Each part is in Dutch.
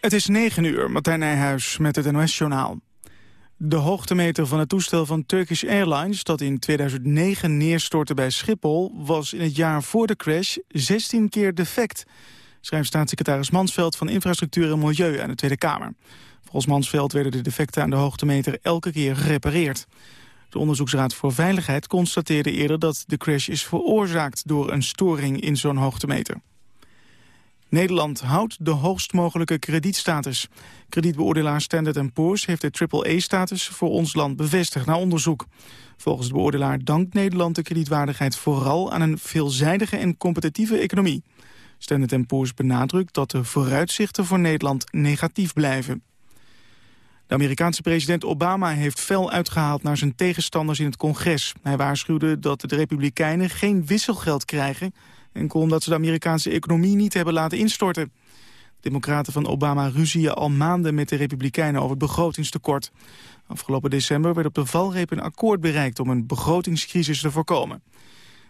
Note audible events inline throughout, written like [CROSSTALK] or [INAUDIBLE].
Het is 9 uur, Martijn Nijhuis met het NOS-journaal. De hoogtemeter van het toestel van Turkish Airlines... dat in 2009 neerstortte bij Schiphol... was in het jaar voor de crash 16 keer defect. Schrijft staatssecretaris Mansveld van Infrastructuur en Milieu aan de Tweede Kamer. Volgens Mansveld werden de defecten aan de hoogtemeter elke keer gerepareerd. De Onderzoeksraad voor Veiligheid constateerde eerder dat de crash is veroorzaakt door een storing in zo'n hoogtemeter. Nederland houdt de hoogst mogelijke kredietstatus. Kredietbeoordelaar Standard Poor's heeft de AAA-status voor ons land bevestigd na onderzoek. Volgens de beoordelaar dankt Nederland de kredietwaardigheid vooral aan een veelzijdige en competitieve economie. Standard Poor's benadrukt dat de vooruitzichten voor Nederland negatief blijven. De Amerikaanse president Obama heeft fel uitgehaald naar zijn tegenstanders in het congres. Hij waarschuwde dat de republikeinen geen wisselgeld krijgen... enkel omdat ze de Amerikaanse economie niet hebben laten instorten. De democraten van Obama ruzien al maanden met de republikeinen over het begrotingstekort. Afgelopen december werd op de valreep een akkoord bereikt om een begrotingscrisis te voorkomen.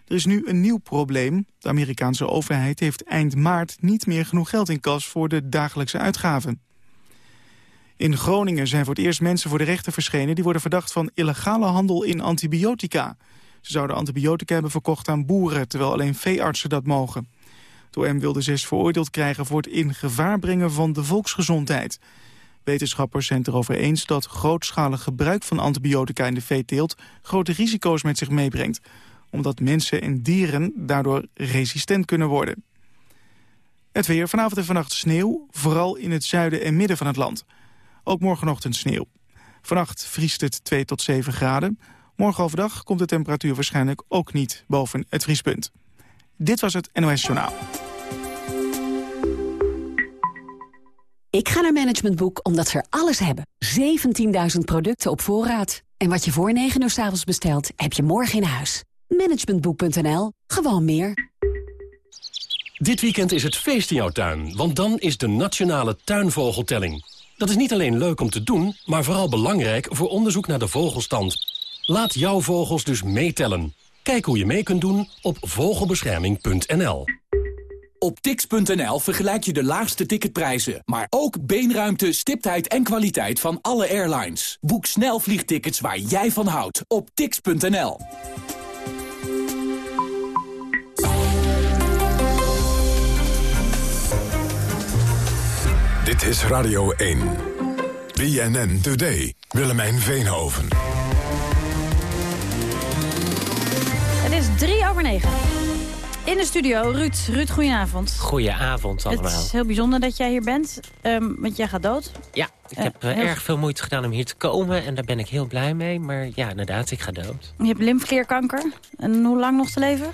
Er is nu een nieuw probleem. De Amerikaanse overheid heeft eind maart niet meer genoeg geld in kas voor de dagelijkse uitgaven. In Groningen zijn voor het eerst mensen voor de rechter verschenen... die worden verdacht van illegale handel in antibiotica. Ze zouden antibiotica hebben verkocht aan boeren... terwijl alleen veeartsen dat mogen. Door hem wilde zes veroordeeld krijgen voor het in gevaar brengen van de volksgezondheid. Wetenschappers zijn het erover eens dat grootschalig gebruik van antibiotica in de veeteelt grote risico's met zich meebrengt, omdat mensen en dieren daardoor resistent kunnen worden. Het weer, vanavond en vannacht sneeuw, vooral in het zuiden en midden van het land. Ook morgenochtend sneeuw. Vannacht vriest het 2 tot 7 graden. Morgen overdag komt de temperatuur waarschijnlijk ook niet boven het vriespunt. Dit was het NOS Journaal. Ik ga naar Management Boek omdat ze er alles hebben. 17.000 producten op voorraad. En wat je voor 9 uur s avonds bestelt, heb je morgen in huis. Managementboek.nl. Gewoon meer. Dit weekend is het feest in jouw tuin, want dan is de Nationale Tuinvogeltelling. Dat is niet alleen leuk om te doen, maar vooral belangrijk voor onderzoek naar de vogelstand. Laat jouw vogels dus meetellen. Kijk hoe je mee kunt doen op vogelbescherming.nl. Op tix.nl vergelijk je de laagste ticketprijzen, maar ook beenruimte, stiptheid en kwaliteit van alle airlines. Boek snel vliegtickets waar jij van houdt op tix.nl. Dit is Radio 1. BNN Today. Willemijn Veenhoven. Drie over negen. In de studio, Ruud. Ruud, goedenavond. Goedenavond allemaal. Het is heel bijzonder dat jij hier bent, um, want jij gaat dood. Ja, ik Uh, heb uh, heel- erg veel moeite gedaan om hier te komen en daar ben ik heel blij mee. Maar ja, inderdaad, ik ga dood. Je hebt lymfeklierkanker. En hoe lang nog te leven?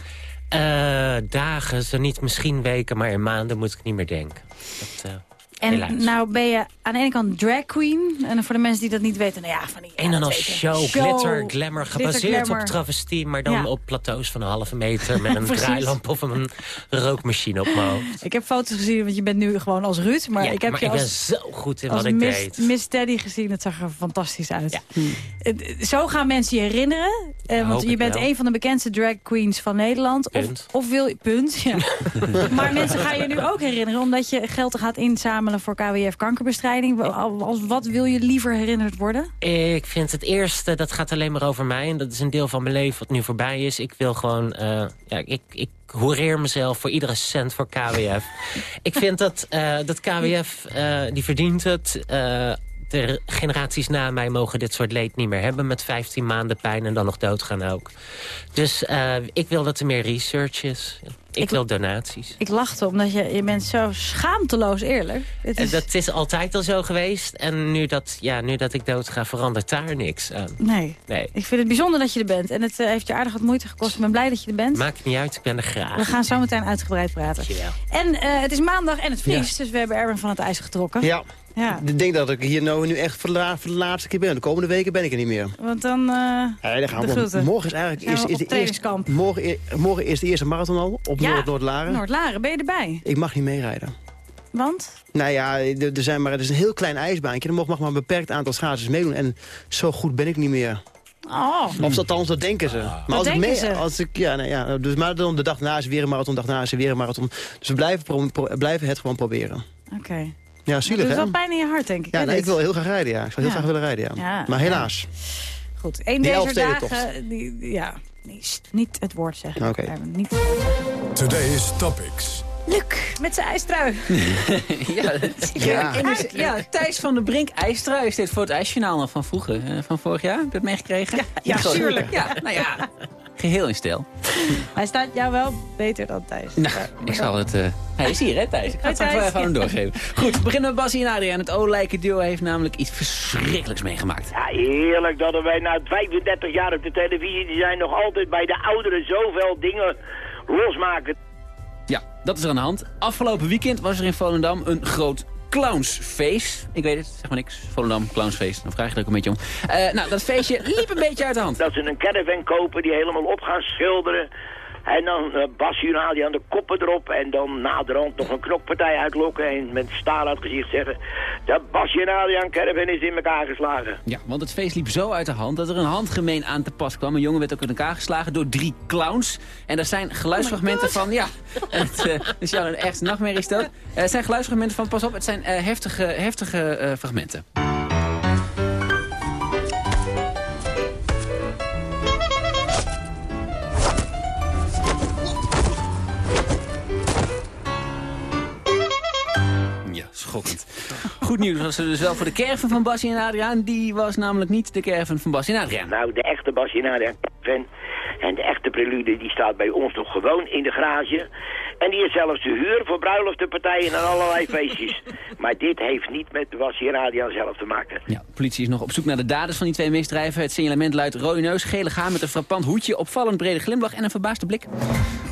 Eh, dagen, zo niet misschien weken, maar in maanden moet ik niet meer denken. Dat, eh, En helaas. nou ben je aan de ene kant drag queen. En voor de mensen die dat niet weten, nou ja, van die... en dat al weten. show, glitter, glamour, glitter, gebaseerd glamour. op travestie... maar dan Ja. op plateaus van een halve meter... [LAUGHS] met een draailamp of een rookmachine op mijn hoofd. Ik heb foto's gezien, want je bent nu gewoon als Ruud. Maar Ja, ik heb maar je ik als, ben zo goed in als wat ik Miss, deed. Miss Teddy gezien. Het zag er fantastisch uit. Ja. Het- Zo gaan mensen je herinneren. Eh, want je bent wel. een van de bekendste drag queens van Nederland. Of, Punt. of wil je... Punt, ja. [LAUGHS] maar mensen gaan je nu ook herinneren... omdat je geld gaat inzamelen voor KWF kankerbestrijding. Als, wat wil je liever herinnerd worden? Ik vind het eerste, dat gaat alleen maar over mij. En dat is een deel van mijn leven wat nu voorbij is. Ik wil gewoon, eh, ja, ik, ik hoereer mezelf voor iedere cent voor KWF. [LAUGHS] ik vind dat, eh, dat KWF, eh, die verdient het. De generaties na mij mogen dit soort leed niet meer hebben... met 15 maanden pijn en dan nog doodgaan ook. Dus ik wil dat er meer research is. Ik, Ik- wil donaties. Ik lachte omdat je, je bent zo schaamteloos eerlijk. Het En is, Dat is altijd al zo geweest. En nu dat, ja, nu dat ik doodga, verandert daar niks aan. Nee, Nee, ik vind het bijzonder dat je er bent. En het eh, heeft je aardig wat moeite gekost. Ik ben blij dat je er bent. maakt niet uit, ik ben er graag. We gaan zo meteen uitgebreid praten. Dankjewel. En eh, het is maandag en het vriest, dus we hebben Erwin van het ijs getrokken. Ja, Ja, ik denk dat ik hier nou nu echt voor de, la- voor de laatste keer ben. De komende weken ben ik er niet meer. want dan... eh, Ja, dan gaan De we, groeten. morgen is eigenlijk is, de eerste, morgen, i- morgen is de eerste marathon al op Ja, Noord- Noord-Laren. Noord-Laren, ben je erbij? Ik mag niet meerijden. Want? Nou ja, er zijn maar, het is een heel klein ijsbaantje. Er mag, mag maar een beperkt aantal schaatsers meedoen. En zo goed ben ik niet meer. Oh, Of althans, dat denken ze. Maar Dat als ik denken mee, ze? Als ik, ja, nou ja, dus, maar dan de dag na is weer een marathon, de dag na is weer een marathon. Dus we blijven, pro- pro- blijven het gewoon proberen. oké. Ja, zielig Dat hè? doet wel pijn in je hart, denk ik. Ja, nee, ik wil heel graag rijden, ja. Ik zou heel Ja. graag willen rijden, ja. Ja. Maar helaas. Goed, één Die deze dagen... Die, ja, nee, st, niet het woord zeggen. Oké. Eh, Niet het. Today's Topics. Luc, met zijn ijstrui. [LAUGHS] ja, Ja. ja, Thijs van der Brink, ijstrui is dit voor het ijsjournaal nog van vroeger, van vorig jaar. Heb je dat meegekregen? ja, Zo- tuurlijk. Ja, nou ja, geheel in stijl. Hij staat jou wel beter dan Thijs. Nou, ik zal het... eh, Hij is hier, hè, Thijs? Ik ga het straks even aan hem doorgeven. Goed, we beginnen met Bassie en Adriaan. Het olijke duo heeft namelijk iets verschrikkelijks meegemaakt. Ja, heerlijk dat wij na 35 jaar op de televisie die zijn nog altijd bij de ouderen zoveel dingen losmaken. Ja, dat is er aan de hand. Afgelopen weekend was er in Volendam een groot clownsfeest. Ik weet het, zeg maar niks. Volendam, clownsfeest. Dan vraag je er ook een beetje om. Eh, nou, dat feestje liep een beetje uit de hand. Dat ze een caravan kopen die helemaal op gaan schilderen. En dan uh, basjournaal die aan de koppen erop. En dan naderhand nog een knokpartij uitlokken. En met staal uit het gezicht zeggen... De basjournaal caravan is in elkaar geslagen. Ja, want het feest liep zo uit de hand dat er een handgemeen aan te pas kwam. Een jongen werd ook in elkaar geslagen door drie clowns. En daar zijn geluidsfragmenten van... Ja, het eh, is jou een echt nachtmerrie dat. Eh, het zijn geluidsfragmenten van... Pas op, het zijn eh, heftige, heftige fragmenten. Goed nieuws was er dus wel voor de caravan van Bassie en Adriaan. Die was namelijk niet de caravan van Bassie en Adriaan. Nou, de echte basjournaal caravan en de echte prelude die staat bij ons nog gewoon in de garage. En die is zelfs te huur voor bruiloftenpartijen en allerlei [LAUGHS] feestjes. Maar dit heeft niet met de basjournaal zelf te maken. Ja, de politie is nog op zoek naar de daders van die twee misdrijven. Het signalement luidt rode neus, gele haan met een frappant hoedje... opvallend brede glimlach en een verbaasde blik.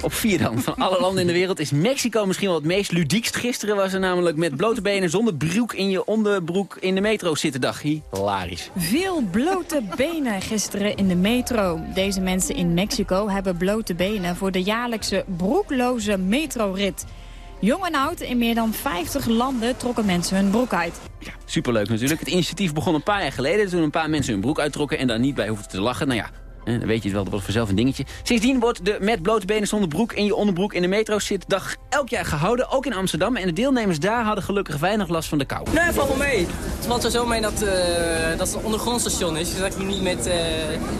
Op vier dan. Van alle landen in de wereld is Mexico misschien wel het meest ludiekst. Gisteren was er namelijk met blote benen zonder broek in je onderbroek in de metro zitten dag. Hilarisch. Veel blote benen gisteren in de metro. Deze mensen in Mexico hebben blote benen voor de jaarlijkse broekloze metrorit. Jong en oud, in meer dan 50 landen trokken mensen hun broek uit. Superleuk natuurlijk. Het initiatief begon een paar jaar geleden... toen een paar mensen hun broek uittrokken en daar niet bij hoefden te lachen. Nou ja, dan weet je het wel, dat wordt vanzelf een dingetje. Sindsdien wordt de met blote benen zonder broek in je onderbroek in de metro zit dag elk jaar gehouden, ook in Amsterdam. En de deelnemers daar hadden gelukkig weinig last van de kou. Nee, valt wel mee. Het valt er zo mee dat, eh, dat het een ondergrondstation is. Dus dat je niet met eh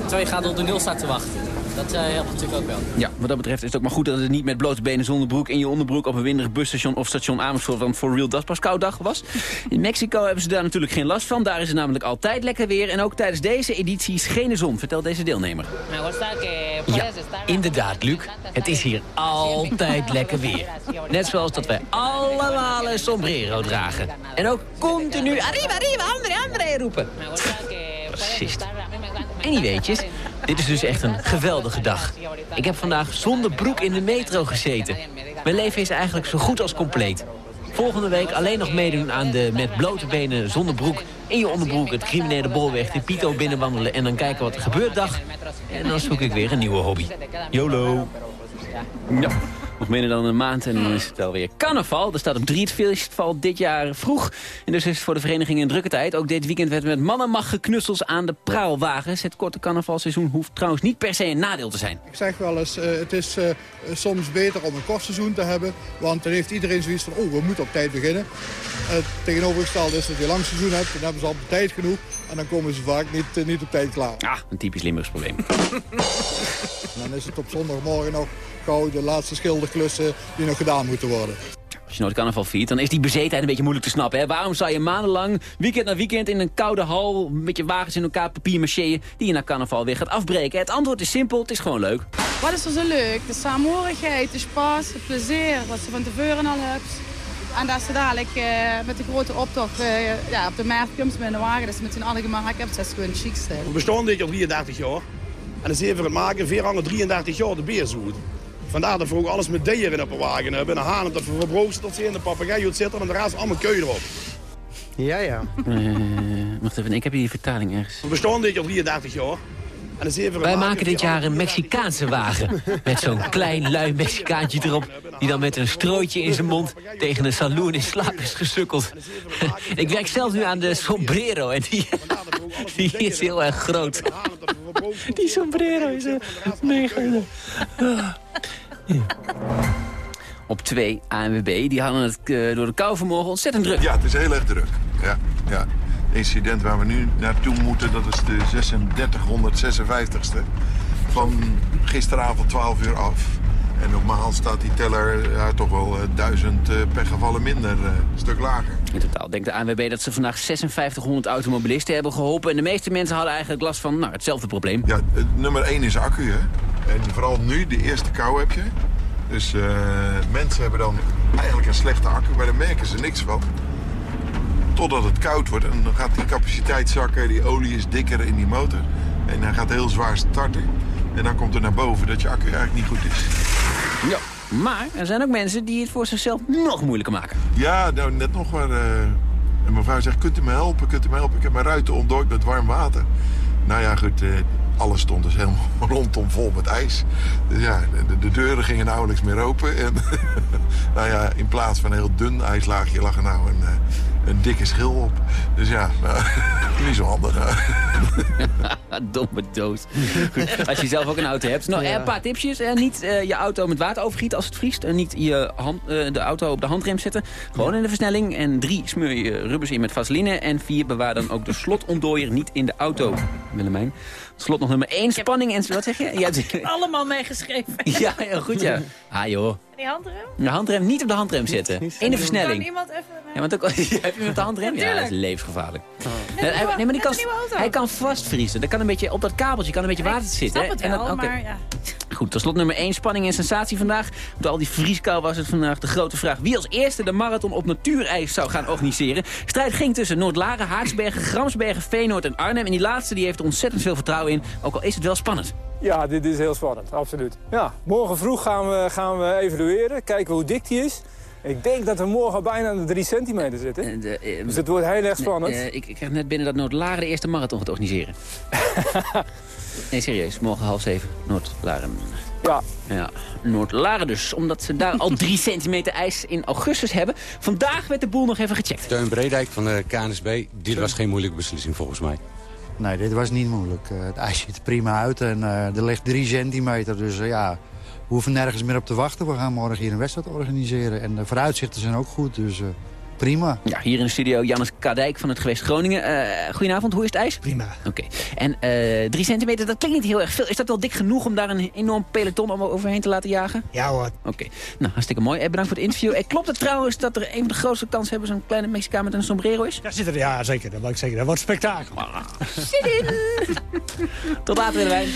twee graden op de nul staat te wachten. Dat eh, helpt natuurlijk ook wel. Ja, wat dat betreft is het ook maar goed dat het niet met blote benen zonder broek in je onderbroek op een winderig busstation of station Amersfoort, want voor real dat pas koud dag was. In Mexico hebben ze daar natuurlijk geen last van. Daar is het namelijk altijd lekker weer. En ook tijdens deze editie scheen zon, vertelt deze deelnemer. Ja, inderdaad, Luc. Het is hier altijd lekker weer. Net zoals dat wij allemaal een sombrero dragen. En ook continu arriba, arriba, andere, andere roepen. En die weetjes, dit is dus echt een geweldige dag. Ik heb vandaag zonder broek in de metro gezeten. Mijn leven is eigenlijk zo goed als compleet. Volgende week alleen nog meedoen aan de met blote benen zonder broek... in je onderbroek het criminele bolweg in Pito binnenwandelen... en dan kijken wat er gebeurt dag. En dan zoek ik weer een nieuwe hobby. YOLO. Ja, nog minder dan een maand en dan is het wel weer carnaval. Er staat op drie het festival dit jaar vroeg. En dus is het voor de vereniging een drukke tijd. Ook dit weekend werd met mannenmacht geknutsels aan de praalwagens. Het korte carnavalseizoen hoeft trouwens niet per se een nadeel te zijn. Ik zeg wel eens, eh, het is eh, soms beter om een kort seizoen te hebben. Want dan heeft iedereen zoiets van, oh, we moeten op tijd beginnen. Het tegenovergestelde is dat je een lang seizoen hebt, dan hebben ze al tijd genoeg. En dan komen ze vaak niet, eh, niet op tijd klaar. Ah, een typisch Limburgs probleem. En [LAUGHS] dan is het op zondagmorgen nog gauw de laatste schilderklussen die nog gedaan moeten worden. Als je nooit carnaval viert, dan is die bezetenheid een beetje moeilijk te snappen. Hè? Waarom zou je maandenlang, weekend na weekend, in een koude hal... met je wagens in elkaar papier macheën, die je na carnaval weer gaat afbreken? Het antwoord is simpel, het is gewoon leuk. Wat is er zo leuk? De saamhorigheid, de spaas, het plezier, wat ze van tevoren al hebt. En dat ze dadelijk eh, met de grote optocht eh, ja, op de markt komt met een wagen, dat ze met z'n allen gemaakt hebben, dat is gewoon het chicste. We bestaan dit al 33 jaar. En dan zien we het maken, weer hangen 33 jaar de beerzoet. Vandaar dat we ook alles met dieren op een wagen hebben. En een haan dat we verbroken tot ze in de papegaai zitten en de rest allemaal keu erop. Ja, ja. Eh, wacht even, ik heb hier die vertaling ergens. We bestaan dit al 33 jaar. Wij maken, dit jaar een Mexicaanse wagen. Met zo'n klein lui Mexicaantje erop. Die dan met een strootje in zijn mond tegen een saloon in slaap is gesukkeld. [LAUGHS] Ik werk zelf nu aan de sombrero. En die, [LAUGHS] die is heel erg groot. Die sombrero is een mega... Op 2 ANWB. Die hadden het eh, door de kou vanmorgen ontzettend druk. Ja, het is heel erg druk. Ja, ja. Het incident waar we nu naartoe moeten, dat is de 3656ste. Van gisteravond 12 uur af. En normaal staat die teller ja, toch wel eh, duizend uh, per gevallen minder, uh, een stuk lager. In totaal denkt de ANWB dat ze vandaag 5600 automobilisten hebben geholpen. En de meeste mensen hadden eigenlijk last van nou, hetzelfde probleem. Ja, nummer 1 is accu, hè. En vooral nu, de eerste kou heb je. Dus mensen hebben dan eigenlijk een slechte accu, maar daar merken ze niks van. Totdat het koud wordt en dan gaat die capaciteit zakken, die olie is dikker in die motor. En hij gaat heel zwaar starten. En dan komt er naar boven dat je accu eigenlijk niet goed is. Ja, maar er zijn ook mensen die het voor zichzelf nog moeilijker maken. Ja, nou net nog maar. Uh, en mijn vrouw zegt, kunt u me helpen, kunt u me helpen? Ik heb mijn ruiten ontdooid met warm water. Nou ja, goed, uh, alles stond dus helemaal [LAUGHS] rondom vol met ijs. Dus ja, de, de deuren gingen nauwelijks meer open. En [LAUGHS] nou ja, in plaats van een heel dun ijslaagje lag er nou een, uh, een dikke schil op. Dus ja, [LAUGHS] nou, niet zo handig. Domme doos. Goed, als je zelf ook een auto hebt. Nou, ja. een paar tipjes. Eh, niet uh, je auto met water overgieten als het vriest. En niet je hand, uh, de auto op de handrem zetten. Gewoon ja. in de versnelling. En drie, smeur je rubbers in met vaseline. En vier, bewaar dan ook de slotontdooier niet in de auto. Willemijn. Slot nog nummer 1, spanning en... Wat zeg je? Ja, [LAUGHS] ik heb allemaal meegeschreven. [LAUGHS] Ja, heel goed, ja. Ah, joh. En die handrem? De handrem niet op de handrem zetten. In de versnelling. Kan iemand even... Ja, want ook, [LAUGHS] heb je met de handrem? Ja, dat is levensgevaarlijk. Oh. Nee, nee, maar die kan, hij kan vastvriezen. Dat kan een beetje, op dat kabeltje kan een beetje water zitten. Ik snap het wel, en dan, okay. maar ja. Goed, tot slot nummer 1, spanning en sensatie vandaag. Met al die vrieskou was het vandaag de grote vraag... wie als eerste de marathon op natuurijs zou gaan organiseren. Strijd ging tussen Noord-Laren, Haaksbergen, Gramsbergen, Veenoord en Arnhem. En die laatste die heeft er ontzettend veel vertrouwen in. Ook al is het wel spannend. Ja, dit is heel spannend, absoluut. Ja, morgen vroeg gaan we, gaan we evalueren, kijken hoe dik die is. Ik denk dat we morgen bijna aan de 3 centimeter zitten. De, uh, dus het wordt heel erg spannend. Uh, ik, ik krijg net binnen dat Noord-Laren de eerste marathon gaat organiseren. [LAUGHS] nee, serieus. Morgen half zeven, Noord-Laren. Ja. Ja, Noord-Laren dus. Omdat ze daar al 3 [LAUGHS] centimeter ijs in augustus hebben. Vandaag werd de boel nog even gecheckt. Teun Bredijk van de KNSB. Dit was geen moeilijke beslissing volgens mij. Nee, dit was niet moeilijk. Uh, het ijs ziet er prima uit en uh, er ligt 3 centimeter. Dus uh, ja, we hoeven nergens meer op te wachten. We gaan morgen hier een wedstrijd organiseren. En de vooruitzichten zijn ook goed, dus prima. Ja, hier in de studio Jannes Kadijk van het Gewest Groningen. goedenavond, hoe is het ijs? Prima. Oké. En 3 centimeter, dat klinkt niet heel erg veel. Is dat wel dik genoeg om daar een enorm peloton om overheen te laten jagen? Ja hoor. Oké. Nou, hartstikke mooi. bedankt voor het interview. klopt het trouwens dat er een van de grootste kansen hebben... zo'n kleine Mexicaan met een sombrero is? Ja, zit er, ja zeker. Dat, ik zeker. dat wordt spektakel. Ah. Zit in! [LAUGHS] Tot later, Willemijn.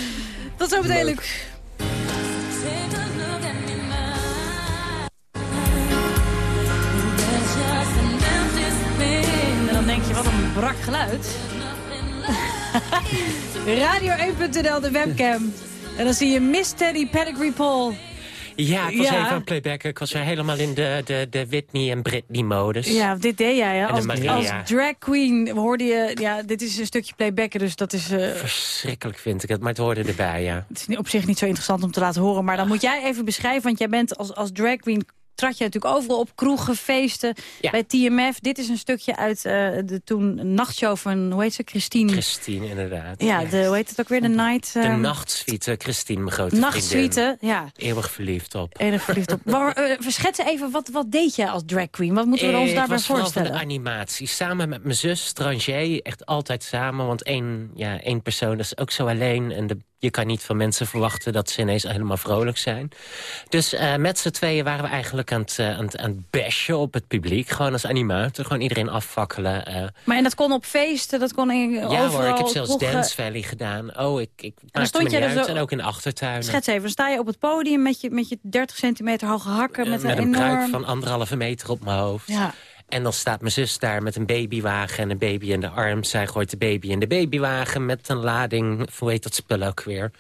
Tot zo meteen, denk je, wat een brak geluid. [LAUGHS] Radio1.nl, de webcam. En dan zie je Miss Teddy Pedigree Paul. Ja, ik was ja. even aan het playbacken. Ik was helemaal in de, de, de Whitney en Britney-modus. Ja, dit deed jij, hè? Als, als drag queen hoorde je... Ja, dit is een stukje playbacken, dus dat is... Uh... Verschrikkelijk vind ik het, maar het hoorde erbij, ja. Het is op zich niet zo interessant om te laten horen. Maar dan moet jij even beschrijven, want jij bent als, als drag queen trad je natuurlijk overal op, kroegen, feesten, ja. bij TMF. Dit is een stukje uit uh, de toen nachtshow van, hoe heet ze, Christine? Christine, inderdaad. Ja, de, hoe heet het ook weer, de night... Uh... De nachtsuite, Christine, mijn grote Nachtsuite, ja. Eeuwig verliefd op. Eeuwig verliefd op. maar, uh, verschets even, wat, wat deed jij als drag queen? Wat moeten we ons daarbij voorstellen? Ik was van de animatie. Samen met mijn zus, Stranger, echt altijd samen. Want één, ja, één persoon is ook zo alleen. En de je kan niet van mensen verwachten dat ze ineens helemaal vrolijk zijn. Dus uh, met z'n tweeën waren we eigenlijk aan het, uh, aan, het, aan het bashen op het publiek. Gewoon als animator, gewoon iedereen afvakkelen. Uh. Maar en dat kon op feesten, dat kon in Ja overal, hoor, ik heb zelfs kroegen. Dance Valley gedaan. Oh, ik, ik me niet uit. Zo... En ook in de achtertuin. Schets even, dan sta je op het podium met je, met je 30 centimeter hoge hakken. met, met een, een enorm... pruik van anderhalve meter op mijn hoofd. Ja. En dan staat mijn zus daar met een babywagen en een baby in de arm. Zij gooit de baby in de babywagen met een lading, hoe heet dat spul ook weer...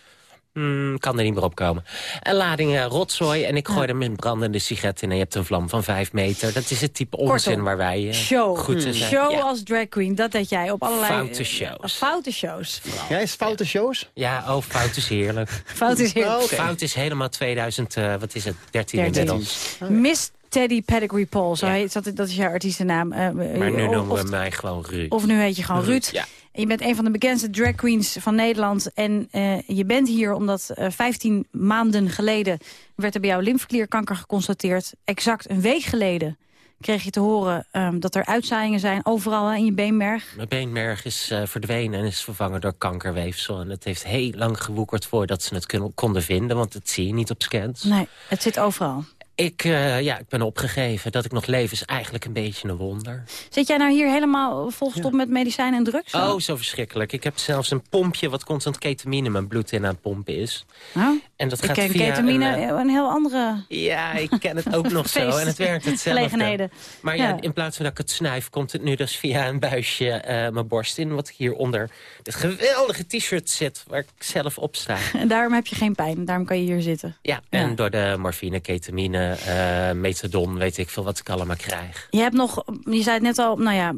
Mm, kan er niet meer op komen. Een lading uh, rotzooi en ik gooi er met brandende sigaret in... en je hebt een vlam van vijf meter. Dat is het type onzin Kortom, waar wij uh, show. goed in zijn. Show ja. als drag queen, dat deed jij op allerlei... Foute shows. Foute shows. Ja, is foute shows? Ja, oh, fout is heerlijk. [LAUGHS] fout is heerlijk. Oh, okay. Fout is helemaal 2000, uh, wat is het, 13 inmiddels. Miss Teddy Pedigree Paul, zo heet, dat, dat is jouw artiestennaam. Uh, maar nu noemen we mij gewoon Ruud. Of nu heet je gewoon Ruud. Ja. Je bent een van de bekendste drag queens van Nederland. En uh, je bent hier omdat uh, 15 maanden geleden... werd er bij jou lymfeklierkanker geconstateerd. Exact een week geleden kreeg je te horen um, dat er uitzaaiingen zijn overal in je beenmerg. Mijn beenmerg is uh, verdwenen en is vervangen door kankerweefsel. En het heeft heel lang gewoekerd voordat ze het konden vinden... want dat zie je niet op scans. Nee, het zit overal. Ik, uh, ja, ik ben opgegeven. Dat ik nog leef is eigenlijk een beetje een wonder. Zit jij nou hier helemaal volgestopt ja. met medicijnen en drugs? Oh, zo verschrikkelijk. Ik heb zelfs een pompje wat constant ketamine mijn bloed in aan het pompen is. Oh, en dat ik gaat ken via ketamine een, uh, een, heel andere... Ja, ik ken het ook [LAUGHS] nog zo. En het werkt hetzelfde. Maar ja, ja, in plaats van dat ik het snuif... komt het nu dus via een buisje uh, mijn borst in... wat hier onder dit geweldige t-shirt zit... waar ik zelf op sta. En [LAUGHS] daarom heb je geen pijn. Daarom kan je hier zitten. Ja, en door de morfine, ketamine... Uh, methadon, weet ik veel wat ik allemaal krijg. Je hebt nog, je zei het net al, nou ja,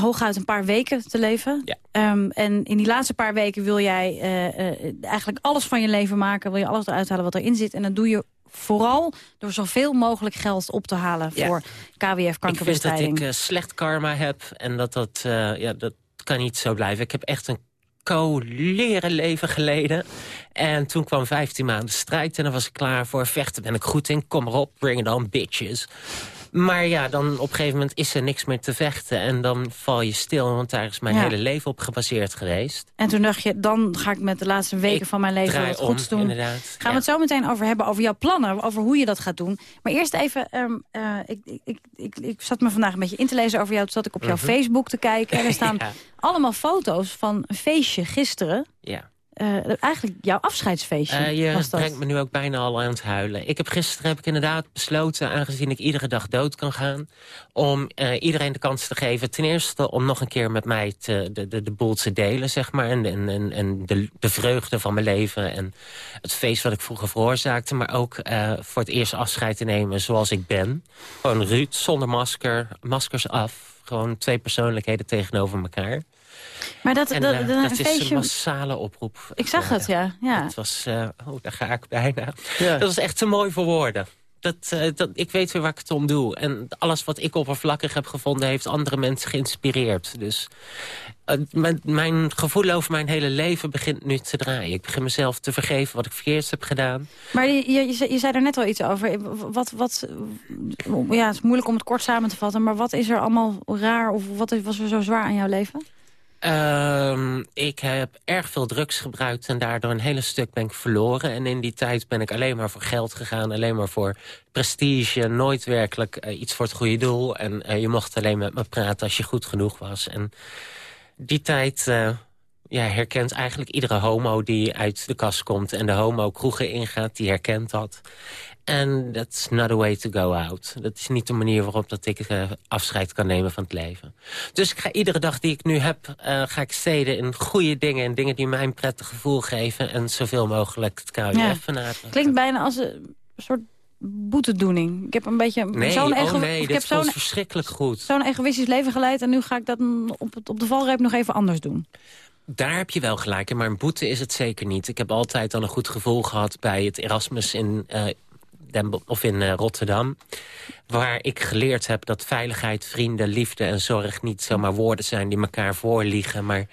hooguit een paar weken te leven. Ja. Um, en in die laatste paar weken wil jij uh, uh, eigenlijk alles van je leven maken. Wil je alles eruit halen wat erin zit. En dat doe je vooral door zoveel mogelijk geld op te halen ja. voor KWF kankerbestrijding. Ik vind dat ik slecht karma heb en dat dat, ja, dat kan niet zo blijven. Ik heb echt een leren leven geleden. En toen kwam 15 maanden strijd en dan was ik klaar voor. Vechten ben ik goed in, kom erop, bring it on, bitches. Maar ja, dan op een gegeven moment is er niks meer te vechten. En dan val je stil, want daar is mijn Ja. hele leven op gebaseerd geweest. En toen dacht je, dan ga ik met de laatste weken Ik van mijn leven wat goeds om, doen. inderdaad. Gaan Ja. we het zo meteen over hebben, over jouw plannen, over hoe je dat gaat doen. Maar eerst even, ehm, eh, ik, ik, ik, ik, zat me vandaag een beetje in te lezen over jou. Toen zat ik op jouw Mhm. Facebook te kijken. En er [LAUGHS] staan Ja. allemaal foto's van een feestje gisteren. Ja. Eh, eigenlijk jouw afscheidsfeestje je was dat. brengt me nu ook bijna al aan het huilen. Ik heb gisteren heb ik inderdaad besloten, aangezien ik iedere dag dood kan gaan... om eh, iedereen de kans te geven. Ten eerste om nog een keer met mij te, de, de, de boel te delen, zeg maar. En, en, en, en de, de vreugde van mijn leven en het feest wat ik vroeger veroorzaakte. Maar ook voor het eerst afscheid te nemen zoals ik ben. Gewoon Ruud, zonder masker, maskers af. Gewoon twee persoonlijkheden tegenover elkaar. Maar dat, En, dat, eh, dat, dat een is feestje... een massale oproep. Ik zag het, ja. ja. Het was, eh, oh, daar ga ik bijna. Ja. Dat was echt te mooi voor woorden. Dat, eh, dat, ik weet weer waar ik het om doe. En alles wat ik oppervlakkig heb gevonden... heeft andere mensen geïnspireerd. Dus mijn, mijn gevoel over mijn hele leven begint nu te draaien. Ik begin mezelf te vergeven wat ik verkeerd heb gedaan. Maar je, je, je zei- er net al iets over. Wat, wat, ja, het is moeilijk om het kort samen te vatten. Maar wat is er allemaal raar of wat was er zo zwaar aan jouw leven? Ehm, ik heb erg veel drugs gebruikt en daardoor een hele stuk ben ik verloren. En in die tijd ben ik alleen maar voor geld gegaan, alleen maar voor prestige. Nooit werkelijk eh, iets voor het goede doel. En eh, je mocht alleen met me praten als je goed genoeg was. En die tijd eh, ja, herkent eigenlijk iedere homo die uit de kast komt... en de homo kroegen ingaat, die herkent dat. En that's not a way to go out. Dat is niet de manier waarop dat ik eh, afscheid kan nemen van het leven. Dus ik ga iedere dag die ik nu heb, eh, ga ik steden in goede dingen... en dingen die mij een prettig gevoel geven... en zoveel mogelijk het KWF Ja. benaderen. Klinkt bijna als een soort boetedoening. Ik heb een beetje Nee, zo'n oh nee, ik heb zo'n verschrikkelijk goed. zo'n egoïstisch leven geleid... en nu ga ik dat op, het, op de valreep nog even anders doen. Daar heb je wel gelijk in, maar een boete is het zeker niet. Ik heb altijd al een goed gevoel gehad bij het Erasmus in, eh, Den of in eh, Rotterdam. Waar ik geleerd heb dat veiligheid, vrienden, liefde en zorg... niet zomaar woorden zijn die elkaar voorliegen, maar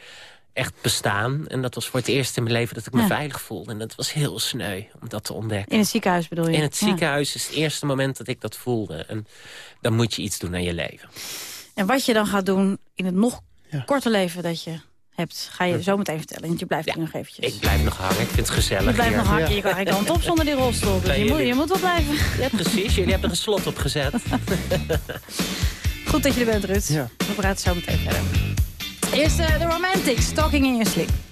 echt bestaan. En dat was voor het eerst in mijn leven dat ik me Ja. veilig voelde. En dat was heel sneu om dat te ontdekken. In het ziekenhuis bedoel je? In het Ja. ziekenhuis is het eerste moment dat ik dat voelde. En dan moet je iets doen aan je leven. En wat je dan gaat doen in het nog korte leven dat je hebt... ga je zo meteen vertellen, want je blijft hier nog eventjes. Ik blijf nog hangen, ik vind het gezellig Je blijft hier. nog hakken, je kan eigenlijk al op zonder die rolstoel. Dus je moet, je moet wel blijven. Ja, precies. Jullie hebben er een slot op gezet. [LAUGHS] Goed dat je er bent, Ruud. We praten zo meteen verder. Eerst eh, de Romantics, Talking in Your Sleep.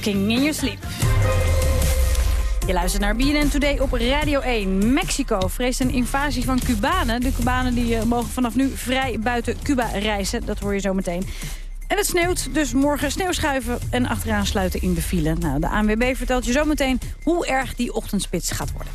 Talking in Your Sleep. Je luistert naar BNN Today op Radio 1. Mexico vreest een invasie van Cubanen. De Cubanen die, uh, mogen vanaf nu vrij buiten Cuba reizen. Dat hoor je zo meteen. En het sneeuwt, dus morgen sneeuwschuiven en achteraan sluiten in de file. Nou, de ANWB vertelt je zometeen hoe erg die ochtendspits gaat worden.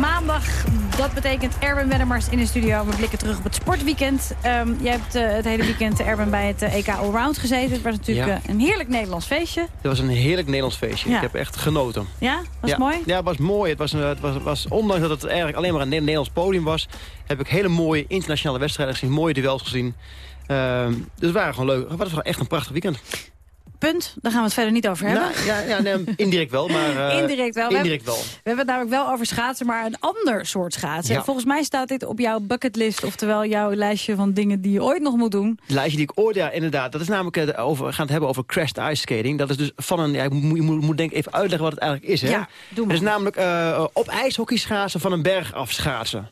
Maandag, dat betekent Erwin Wennemars in de studio. We blikken terug op het sportweekend. Um, jij hebt uh, het hele weekend, Erwin, bij het uh, EK Allround gezeten. Het was natuurlijk ja. uh, een heerlijk Nederlands feestje. Het was een heerlijk Nederlands feestje. Ja. Ik heb echt genoten. Ja? Was ja. mooi? Ja, het was mooi. Het was, het was, was, ondanks dat het eigenlijk alleen maar een Nederlands podium was... heb ik hele mooie internationale wedstrijden gezien. Mooie duels gezien. Ehm, dus het waren gewoon leuk. Het was echt een prachtig weekend. Punt, daar gaan we het verder niet over hebben. Nou, ja, ja nee, indirect wel, maar... Uh, indirect wel. Indirect wel. We hebben, we hebben het namelijk wel over schaatsen, maar een ander soort schaatsen. Ja. Volgens mij staat dit op jouw bucketlist, oftewel jouw lijstje van dingen die je ooit nog moet doen. Het lijstje die ik ooit, ja, inderdaad. Dat is namelijk, uh, over, we gaan het hebben over crashed ice skating. Dat is dus van een, ja, je moet, je moet, moet denk ik even uitleggen wat het eigenlijk is. Hè? Ja, doe maar. Het is namelijk uh, op ijshockey schaatsen van een berg af schaatsen.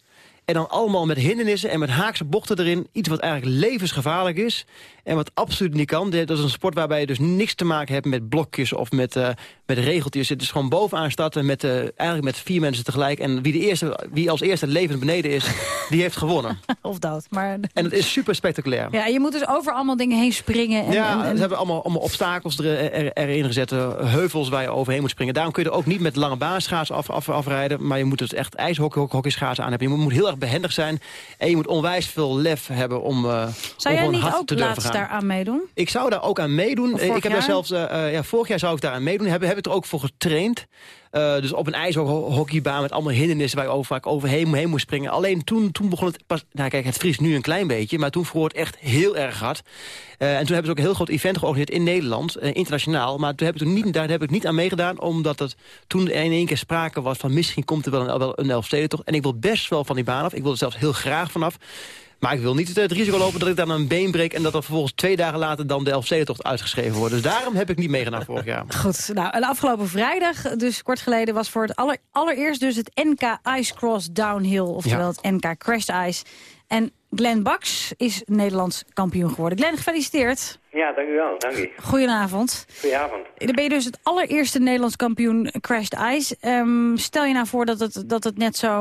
En dan allemaal met hindernissen en met haakse bochten erin. Iets wat eigenlijk levensgevaarlijk is. En wat absoluut niet kan. Dat is een sport waarbij je dus niks te maken hebt met blokjes of met, uh, met regeltjes. Het is gewoon bovenaan starten met, uh, eigenlijk met vier mensen tegelijk. En wie, de eerste, wie als eerste levend beneden is, [LAUGHS] die heeft gewonnen. Of dat. Maar... En het is super spectaculair. Ja, je moet dus over allemaal dingen heen springen. En, ja, en, en... ze hebben allemaal, allemaal obstakels er, er, erin gezet. Heuvels waar je overheen moet springen. Daarom kun je er ook niet met lange baanschaatsen af, af, afrijden. Maar je moet dus echt ijshockeyschaatsen aan hebben. Je moet, moet heel erg behendig zijn. En je moet onwijs veel lef hebben om, uh, Zou om jij niet hard ook te durven laatst gaan. daar aan meedoen? Ik zou daar ook aan meedoen. Ik heb jaar? daar zelfs, uh, uh, ja, vorig jaar zou ik daar aan meedoen. Heb, heb ik er ook voor getraind. Uh, dus op een ijshockeybaan met allemaal hindernissen waar ik, over, waar ik overheen heen moest springen. Alleen toen, toen begon het pas... Nou kijk, het vriest nu een klein beetje, maar toen vroor het echt heel erg hard. Uh, en toen hebben ze ook een heel groot event georganiseerd in Nederland, uh, internationaal. Maar toen heb ik toen niet, daar heb ik niet aan meegedaan, omdat het toen in één keer sprake was van... misschien komt er wel een, wel een Elfstedentocht. En ik wil best wel van die baan af. Ik wil er zelfs heel graag vanaf. Maar ik wil niet het risico lopen dat ik dan een been breek... en dat er vervolgens twee dagen later dan de Elfstedentocht uitgeschreven wordt. Dus daarom heb ik niet meegedaan vorig jaar. [LAUGHS] Goed, nou, en afgelopen vrijdag, dus kort geleden... was voor het aller, allereerst dus het NK Ice Cross Downhill. Oftewel Ja. het NK Crashed Ice. En Glenn Bax is Nederlands kampioen geworden. Glenn, gefeliciteerd. Ja, dank u wel. Dank u. Goedenavond. Goedenavond. Dan ben je dus het allereerste Nederlands kampioen Crashed Ice. Ehm, stel je nou voor dat het, dat het net zo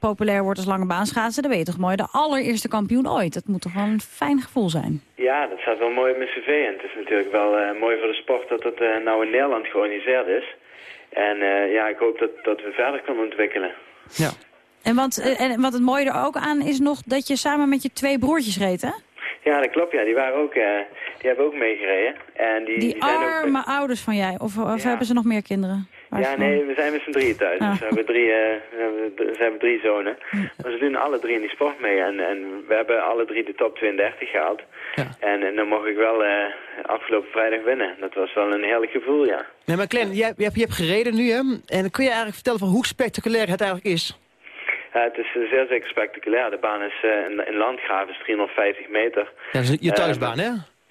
populair wordt als lange baanschaatsen. Dan ben je toch mooi de allereerste kampioen ooit. Dat moet toch wel een fijn gevoel zijn. Ja, dat staat wel mooi op mijn cv. En het is natuurlijk wel eh, mooi voor de sport dat het eh, nou in Nederland georganiseerd is. En eh, ja, ik hoop dat, dat we verder kunnen ontwikkelen. Ja. En, want, en wat het mooie er ook aan is nog dat je samen met je twee broertjes reed, hè? Ja, dat klopt. Ja, die waren ook, eh, die hebben ook meegereden. En die, Die, die zijn ook, arme ouders van jij. Of, of hebben ze nog meer kinderen? Ja, nee, we zijn met z'n drieën thuis. Ah. Dus we hebben drie, eh, we hebben, ze hebben drie zonen. Maar ze doen alle drie in die sport mee. En, en we hebben alle drie de top 32 gehaald. En, en dan mocht ik wel eh, afgelopen vrijdag winnen. Dat was wel een heerlijk gevoel, ja. Nee, maar Glenn, jij, je, hebt, je hebt gereden nu, hè? En kun je eigenlijk vertellen van hoe spectaculair het eigenlijk is? Ja, het is eh, zeer zeker spectaculair. De baan is eh, in, in Landgraaf is 350 meter. Ja, dat is je Eh, thuisbaan, hè?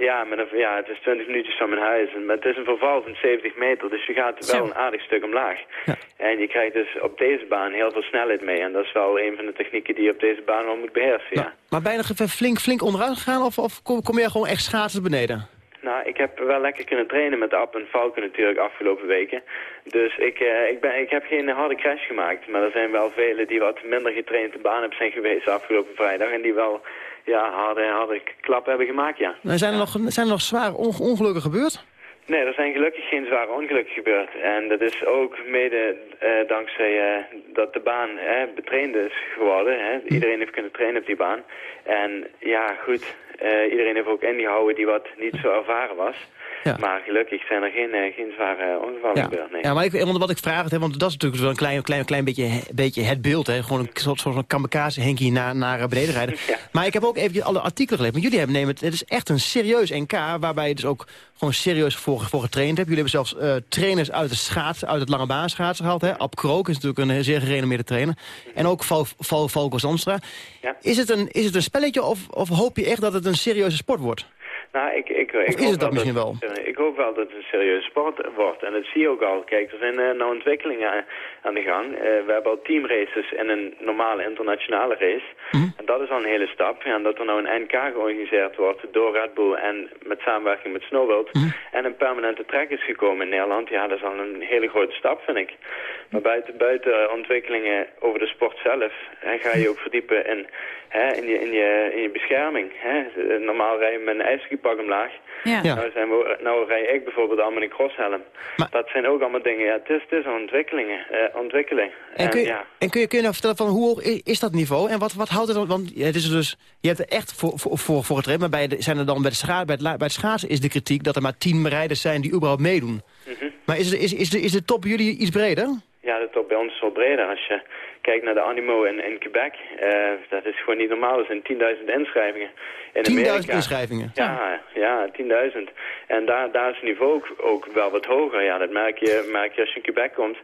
Ja, maar dan- ja, het is 20 minuutjes van mijn huis. En, maar het is een verval van 70 meter, dus je gaat wel een aardig stuk omlaag. En je krijgt dus op deze baan heel veel snelheid mee. En dat is wel een van de technieken die je op deze baan wel moet beheersen, ja. Maar even flink, flink onderuit gegaan of, of kom, kom je gewoon echt schaatsen beneden? Nou, ik heb wel lekker kunnen trainen met App en Falken natuurlijk afgelopen weken. Dus ik, eh, ik, ben, ik heb geen harde crash gemaakt. Maar er zijn wel velen die wat minder getraind de baan hebben zijn geweest afgelopen vrijdag. En die wel ja, harde, harde klappen hebben gemaakt, ja. Nou, Zijn er nog, zijn er nog zware on- ongelukken gebeurd? Nee, er zijn gelukkig geen zware ongelukken gebeurd. En dat is ook mede eh, dankzij eh, dat de baan eh, betraind is geworden. Hè. Iedereen heeft kunnen trainen op die baan. En ja, goed, iedereen heeft ook ingehouden die wat niet zo ervaren was. Maar gelukkig zijn er geen, eh, geen zware ongevallen Ja. gebeurd. Nee. Ja, maar ik, wat ik vraag het, hè, want dat is natuurlijk wel een klein, klein, klein beetje, beetje het beeld. Hè. Gewoon een soort, van kamikaze Henkie naar, naar eh, beneden rijden. [LAUGHS] Maar ik heb ook even alle artikelen gelezen. Maar jullie hebben nemen het, het is echt een serieus NK, waarbij je dus ook gewoon serieus voor, voor getraind hebt. Jullie hebben zelfs eh, trainers uit de schaatsen, uit het lange baan schaatsen gehaald. Hè. Ab Krook is natuurlijk een zeer gerenommeerde trainer. En ook Val, Val, Valko Zandstra. Is, het een, is het een spelletje of, of hoop je echt dat het een serieuze sport wordt? Nou, ik, ik, ik is het dat misschien wel? eh, Ik hoop wel dat het een serieus sport wordt. En dat zie je ook al. Kijk, er zijn eh, nou ontwikkelingen aan- de gang. Eh, we hebben al teamraces en een normale internationale race. Mhm. En dat is al een hele stap. Ja, en dat er nou een NK georganiseerd wordt door Red Bull en met samenwerking met Snowworld. Mhm. En een permanente track is gekomen in Nederland. Ja, dat is al een hele grote stap, vind ik. Maar buiten, buiten ontwikkelingen over de sport zelf hè, ga je ook verdiepen in, hè, in, je, in, je, in je bescherming. Hè. Normaal rij je met een ijskipak omlaag. Ja. Ja. Nou, zijn we, nou rij ik bijvoorbeeld allemaal met een crosshelm. Dat zijn ook allemaal dingen, ja, het is, het is ontwikkelingen, eh, ontwikkeling. En kun je, ja. en kun je, kun je nou vertellen van hoe hoog is dat niveau? En wat, wat houdt het dan? Want ja, het is dus, je hebt er echt voor, voor, voor, getraind. Maar bij de, zijn er dan bij, de bij, het, bij het schaatsen is de kritiek dat er maar tien rijders zijn die überhaupt meedoen. Mhm. Maar is, de, is, is, de, is de top bij jullie iets breder? Ja, de top bij ons is wel breder. Als je kijkt naar de Animo in, in Quebec, eh, dat is gewoon niet normaal. Er zijn 10.000 inschrijvingen in 10.000 Amerika. inschrijvingen. Ja, ja, 10.000. En daar, daar is het niveau ook, ook wel wat hoger. Ja, dat merk je, merk je als je in Quebec komt.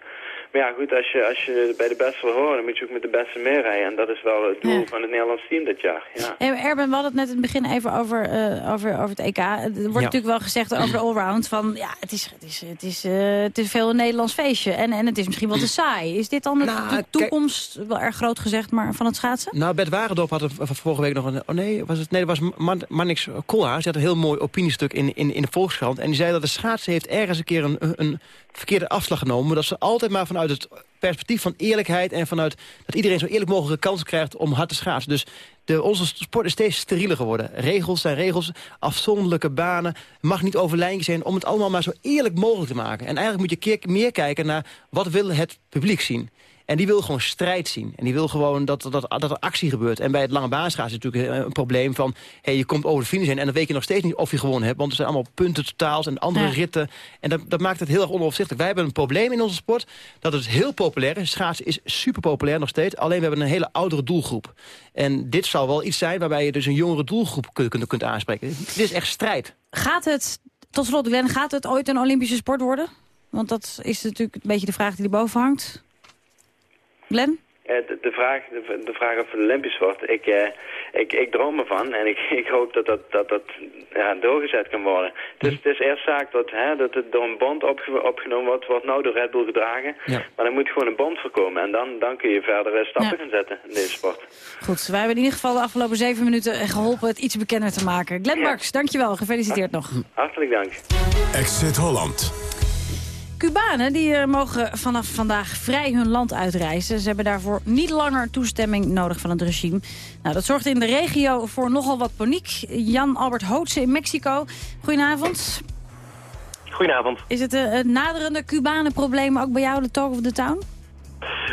Maar ja, goed, als je, als je bij de beste wil horen, dan moet je ook met de beste meerijden. En dat is wel het doel Ja. van het Nederlands team dit jaar. Ja. Hey, Erben, we hadden het net in het begin even over, eh, over, over het EK. Er wordt natuurlijk wel gezegd over de allround van... ja, het is, het is, het is, eh, het is veel een Nederlands feestje. En, en het is misschien wel te saai. Is dit dan de, Nou, de kijk- toekomst, wel erg groot gezegd, maar van het schaatsen? Nou, Bert Warendorp had er vorige week nog een... Oh nee, was het, nee dat was Man, Mannix Koolhaas. Die had een heel mooi opiniestuk in, in, in de Volkskrant. En die zei dat de schaatsen heeft ergens een keer een, een verkeerde afslag genomen. Dat ze altijd maar vanuit het perspectief van eerlijkheid... en vanuit dat iedereen zo eerlijk mogelijke kans krijgt om hard te schaatsen. Dus de, onze sport is steeds sterieler geworden. Regels zijn regels, afzonderlijke banen. mag niet over zijn om het allemaal maar zo eerlijk mogelijk te maken. En eigenlijk moet je meer kijken naar wat wil het publiek zien. En die wil gewoon strijd zien. En die wil gewoon dat, dat, dat er actie gebeurt. En bij het lange baanschaatsen is natuurlijk een, een probleem van... Hey, je komt over de finish heen en dan weet je nog steeds niet of je gewonnen hebt. Want er zijn allemaal punten totaals en andere Ja. ritten. En dat, dat maakt het heel erg onoverzichtelijk. Wij hebben een probleem in onze sport. Dat het heel populair is. Schaatsen is super populair nog steeds. Alleen we hebben een hele oudere doelgroep. En dit zou wel iets zijn waarbij je dus een jongere doelgroep kunt, kunt, kunt aanspreken. Dit is echt strijd. Gaat het, tot slot Glenn, gaat het ooit een Olympische sport worden? Want dat is natuurlijk een beetje de vraag die erboven hangt. Glenn? Eh, de, de, vraag, de, de vraag of het Olympisch wordt, ik, eh, ik, ik droom ervan en ik, [LAUGHS] ik hoop dat dat, dat, dat ja, doorgezet kan worden. Dus het is eerst zaak dat, hè, dat het door een bond opge- opgenomen wordt, wordt nou door Red Bull gedragen. Ja. Maar dan moet gewoon een bond voorkomen en dan, dan kun je verder eh, stappen Ja. gaan zetten in deze sport. Goed, wij hebben in ieder geval de afgelopen zeven minuten geholpen het iets bekender te maken. Glenn Marks, dankjewel. Gefeliciteerd nog. Hartelijk dank. Exit Holland. Cubanen die eh, mogen vanaf vandaag vrij hun land uitreizen. Ze hebben daarvoor niet langer toestemming nodig van het regime. Nou, dat zorgt in de regio voor nogal wat paniek. Jan-Albert Hootse in Mexico. Goedenavond. Goedenavond. Is het een, een naderende Cubanenprobleem ook bij jou, de talk of the town?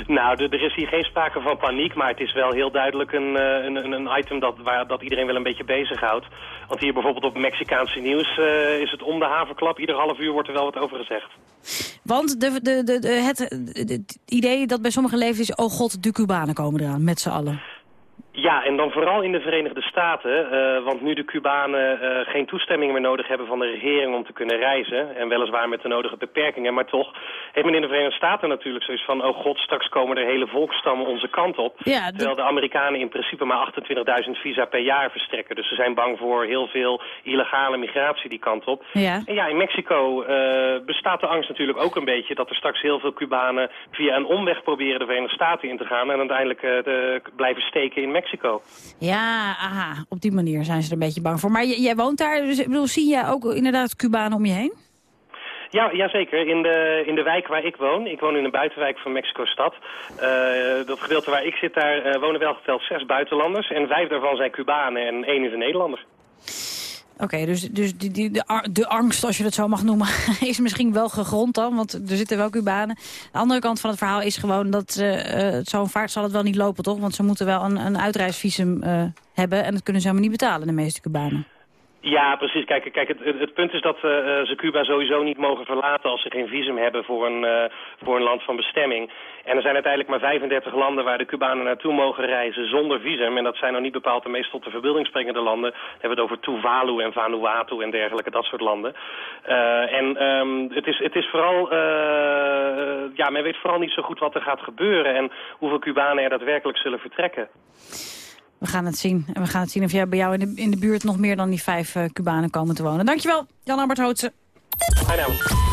Nou, er is hier geen sprake van paniek, maar het is wel heel duidelijk een, eh, een, een, een item dat, waar, dat iedereen wel een beetje bezighoudt. Want hier bijvoorbeeld op Mexicaanse nieuws eh, is het om de havenklap. Ieder half uur wordt er wel wat over gezegd. Want de, de, de- het idee dat bij sommige levens is... oh god, de Cubanen komen eraan, met z'n allen. Ja, en dan vooral in de Verenigde Staten, eh, want nu de Cubanen eh, geen toestemming meer nodig hebben van de regering om te kunnen reizen, en weliswaar met de nodige beperkingen, maar toch heeft men in de Verenigde Staten natuurlijk zoiets van, oh god, straks komen er hele volkstammen onze kant op. Ja, Terwijl de Amerikanen in principe maar 28.000 visa per jaar verstrekken. Dus ze zijn bang voor heel veel illegale migratie die kant op. Ja. En ja, in Mexico eh, bestaat de angst natuurlijk ook een beetje dat er straks heel veel Cubanen via een omweg proberen de Verenigde Staten in te gaan en uiteindelijk de- blijven steken in Mexico. Ja, aha, op die manier zijn ze er een beetje bang voor. Maar jij woont daar, dus ik bedoel, zie jij ook inderdaad Cubanen om je heen? Ja, jazeker. In de, in de wijk waar ik woon, ik woon in een buitenwijk van Mexico-stad. Eh, dat gedeelte waar ik zit, daar eh, wonen wel geteld zes buitenlanders. En vijf daarvan zijn Cubanen en één is een Nederlander. Oké, dus, dus die, die, de, de angst, als je het zo mag noemen, [LAUGHS] is misschien wel gegrond dan. Want er zitten wel Cubanen. De andere kant van het verhaal is gewoon dat eh, zo'n vaart zal het wel niet lopen, toch? Want ze moeten wel een, een uitreisvisum eh, hebben. En dat kunnen ze helemaal niet betalen, de meeste Cubanen. Ja, precies. Kijk, kijk het, het, punt is dat eh, ze Cuba sowieso niet mogen verlaten als ze geen visum hebben voor een, voor een land van bestemming. En er zijn uiteindelijk maar 35 landen waar de Cubanen naartoe mogen reizen zonder visum. En dat zijn nog niet bepaald de meest tot de verbeelding sprekende landen. We hebben het over Tuvalu en Vanuatu en dergelijke, dat soort landen. Eh, en ehm, het, is, het is vooral, eh, ja, men weet vooral niet zo goed wat er gaat gebeuren en hoeveel Cubanen er daadwerkelijk zullen vertrekken. We gaan het zien. En we gaan het zien of jij bij jou in de, in de buurt nog meer dan die vijf uh, Cubanen komen te wonen. Dankjewel, Jan-Albert Hootse.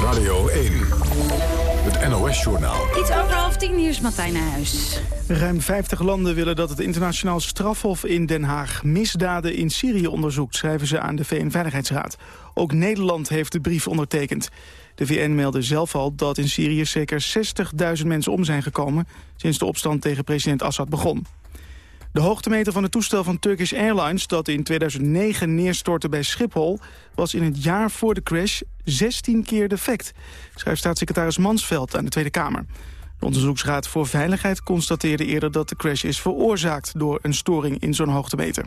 Radio 1. Het NOS-journaal. Iets over half tien, hier is Martijn Huis. Ruim 50 landen willen dat het internationaal strafhof in Den Haag misdaden in Syrië onderzoekt, schrijven ze aan de VN-veiligheidsraad. Ook Nederland heeft de brief ondertekend. De VN meldde zelf al dat in Syrië zeker 60.000 mensen om zijn gekomen... sinds de opstand tegen president Assad begon. De hoogtemeter van het toestel van Turkish Airlines... dat in 2009 neerstortte bij Schiphol... was in het jaar voor de crash 16 keer defect... schrijft staatssecretaris Mansveld aan de Tweede Kamer. De Onderzoeksraad voor Veiligheid constateerde eerder dat de crash is veroorzaakt... door een storing in zo'n hoogtemeter.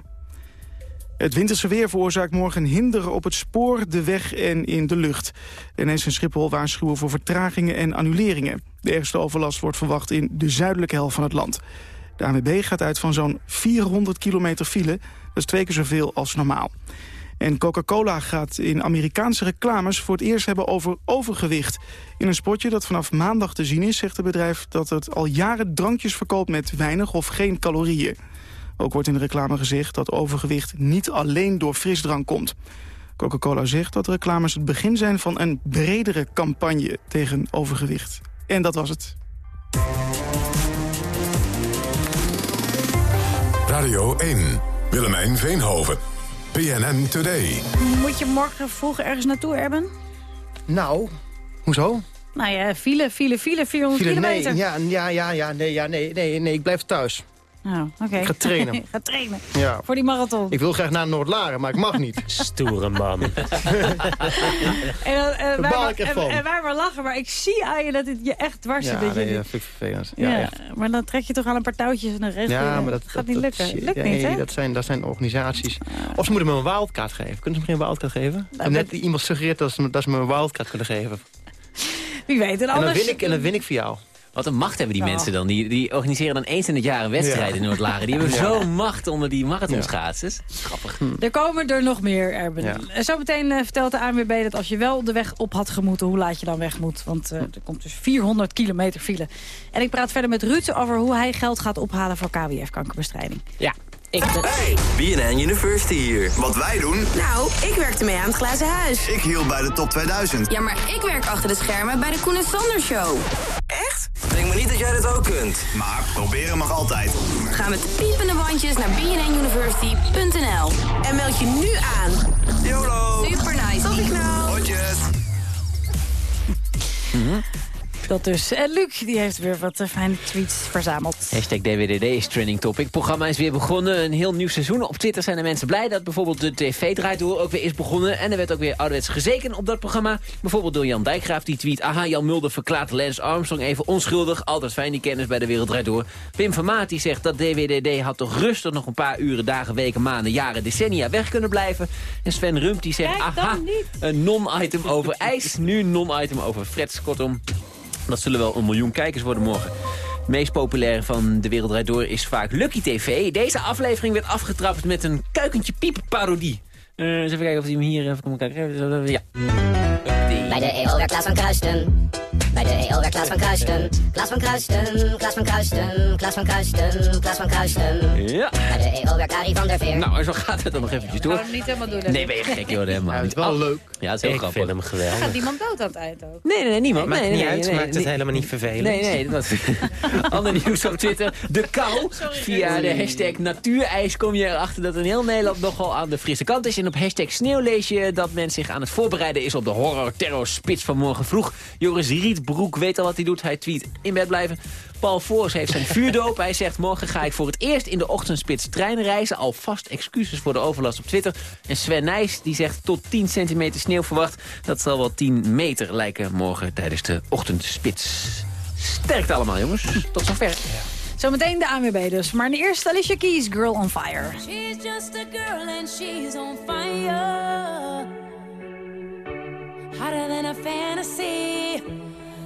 Het winterse weer veroorzaakt morgen hinder op het spoor, de weg en in de lucht. De NS en Schiphol waarschuwen voor vertragingen en annuleringen. De ergste overlast wordt verwacht in de zuidelijke helft van het land. De ANWB gaat uit van zo'n 400 kilometer file. Dat is twee keer zoveel als normaal. En Coca-Cola gaat in Amerikaanse reclames voor het eerst hebben over overgewicht. In een spotje dat vanaf maandag te zien is, zegt het bedrijf... dat het al jaren drankjes verkoopt met weinig of geen calorieën. Ook wordt in de reclame gezegd dat overgewicht niet alleen door frisdrank komt. Coca-Cola zegt dat reclames het begin zijn van een bredere campagne tegen overgewicht. En dat was het. Radio 1, Willemijn Veenhoven, PNN Today. Moet je morgen vroeg ergens naartoe, Erben? Nou, hoezo? Nou ja, file, file, file, 400 File, kilometer. nee, ja, ja, ja, ja, nee, ja, nee, nee, nee, ik blijf thuis. Oh, oké. Ik ga trainen. [LAUGHS] ga trainen. Ja. Voor die marathon. Ik wil graag naar Noordlaren, maar ik mag niet. [LAUGHS] Stoere man. [LAUGHS] En, dan, eh, wij baal maar- ik echt en, lachen, maar ik zie aan je dat het je echt dwars Ja, zit. dat je nee, dat vind ik vervelend. Ja, Ja, echt. maar dan trek je toch aan een paar touwtjes dan regel je. Ja, maar dat, gaat dat, niet dat- lukken. Lukt nee, niet, hè? Dat zijn, dat zijn organisaties. Of ze moeten me een wildcard geven. Kunnen ze me geen wildcard geven? Nou, Net iemand suggereert dat ze, dat ze me een wildcard kunnen geven. Wie weet. En, En dan anders... win ik, en dan win ik voor jou. Wat een macht hebben die Ja. mensen dan. Die, die organiseren dan eens in het jaar een wedstrijd Ja. in Noordlaren. Die hebben Ja. zo'n macht onder die marathonschaatsers. Grappig. Er komen er nog meer, Erben. Ja. En Zometeen eh, vertelt de ANWB dat als je wel de weg op had gemoeten... hoe laat je dan weg moet. Want eh, er komt dus 400 kilometer file. En ik praat verder met Ruud over hoe hij geld gaat ophalen... voor KWF-kankerbestrijding. Ja. Hey, BNN University hier. Wat wij doen? Nou, ik werkte mee aan het glazen huis. Ik hield bij de top 2000. Ja, maar ik werk achter de schermen bij de Koen en Sander Show. Echt? Denk maar niet dat jij dat ook kunt. Maar proberen mag altijd. Ga met piepende bandjes naar bnnuniversity.nl en meld je nu aan. YOLO! Super nice. Tot ik nou. Hotjes! Dat dus. En Luc, die heeft weer wat eh, fijne tweets verzameld. Hashtag DWDD is trending topic. Het programma is weer begonnen. Een heel nieuw seizoen. Op Twitter zijn de mensen blij dat bijvoorbeeld de tv draait door ook weer is begonnen. En er werd ook weer ouderwets gezeken op dat programma. Bijvoorbeeld door Jan Dijkgraaf die tweet... Aha, Jan Mulder verklaart Lance Armstrong even onschuldig. Altijd fijn die kennis bij de wereld draait door. Pim Vermaat die zegt dat DWDD had toch rustig nog een paar uren, dagen, weken, maanden, jaren, decennia weg kunnen blijven. En Sven Rump die zegt... Kijk Aha, een non-item over ijs. Nu non-item over frets. Kortom, dat zullen wel een miljoen kijkers worden morgen. Het meest populaire van De Wereld Draait Door is vaak Lucky TV. Deze aflevering werd afgetrapt met een kuikentje piep parodie. Eh, eens even kijken of hij hem hier even kijken. Ja. Bij de werd Klaas van Kruisten. Bij de EO Klaas van Kruisten. Klaas van Kruisten, Klaas van Kruisten, Klaas van Kruisten, Klaas van Kruisten. Ja. Bij de EO werd Arie van der Veer. Nou, en zo gaat het dan nog eventjes door. hem niet helemaal doen. Nee, ben je gek, joh, helemaal niet. wel leuk. Ja, het is heel Ik grappig. vind hem geweldig. Gaat iemand dood aan het eind ook? Nee, nee, nee, niemand. Maakt nee, niet nee, uit, nee, maakt het nee. helemaal niet vervelend. Nee, nee. Dat [LAUGHS] Ander nieuws op Twitter. De kou. [LAUGHS] Via de hashtag natuurijs kom je erachter dat in heel Nederland nogal aan de frisse kant is. En op hashtag sneeuw lees je dat men zich aan het voorbereiden is op de horror-terror spits van morgen vroeg. Joris Rietbroek weet al wat hij doet. Hij tweet in bed blijven. Paul Voors heeft zijn vuurdoop. Hij zegt morgen ga ik voor het eerst in de ochtendspits treinen reizen. Alvast excuses voor de overlast op Twitter. En Sven Nijs die zegt tot 10 centimeter sneeuw verwacht. Dat zal wel 10 meter lijken morgen tijdens de ochtendspits. Sterkt allemaal jongens. Tot zover. Zometeen de ANWB dus. Maar de eerste Alicia Keys, Girl on Fire. She's just a girl and she's on fire. Hotter than a fantasy.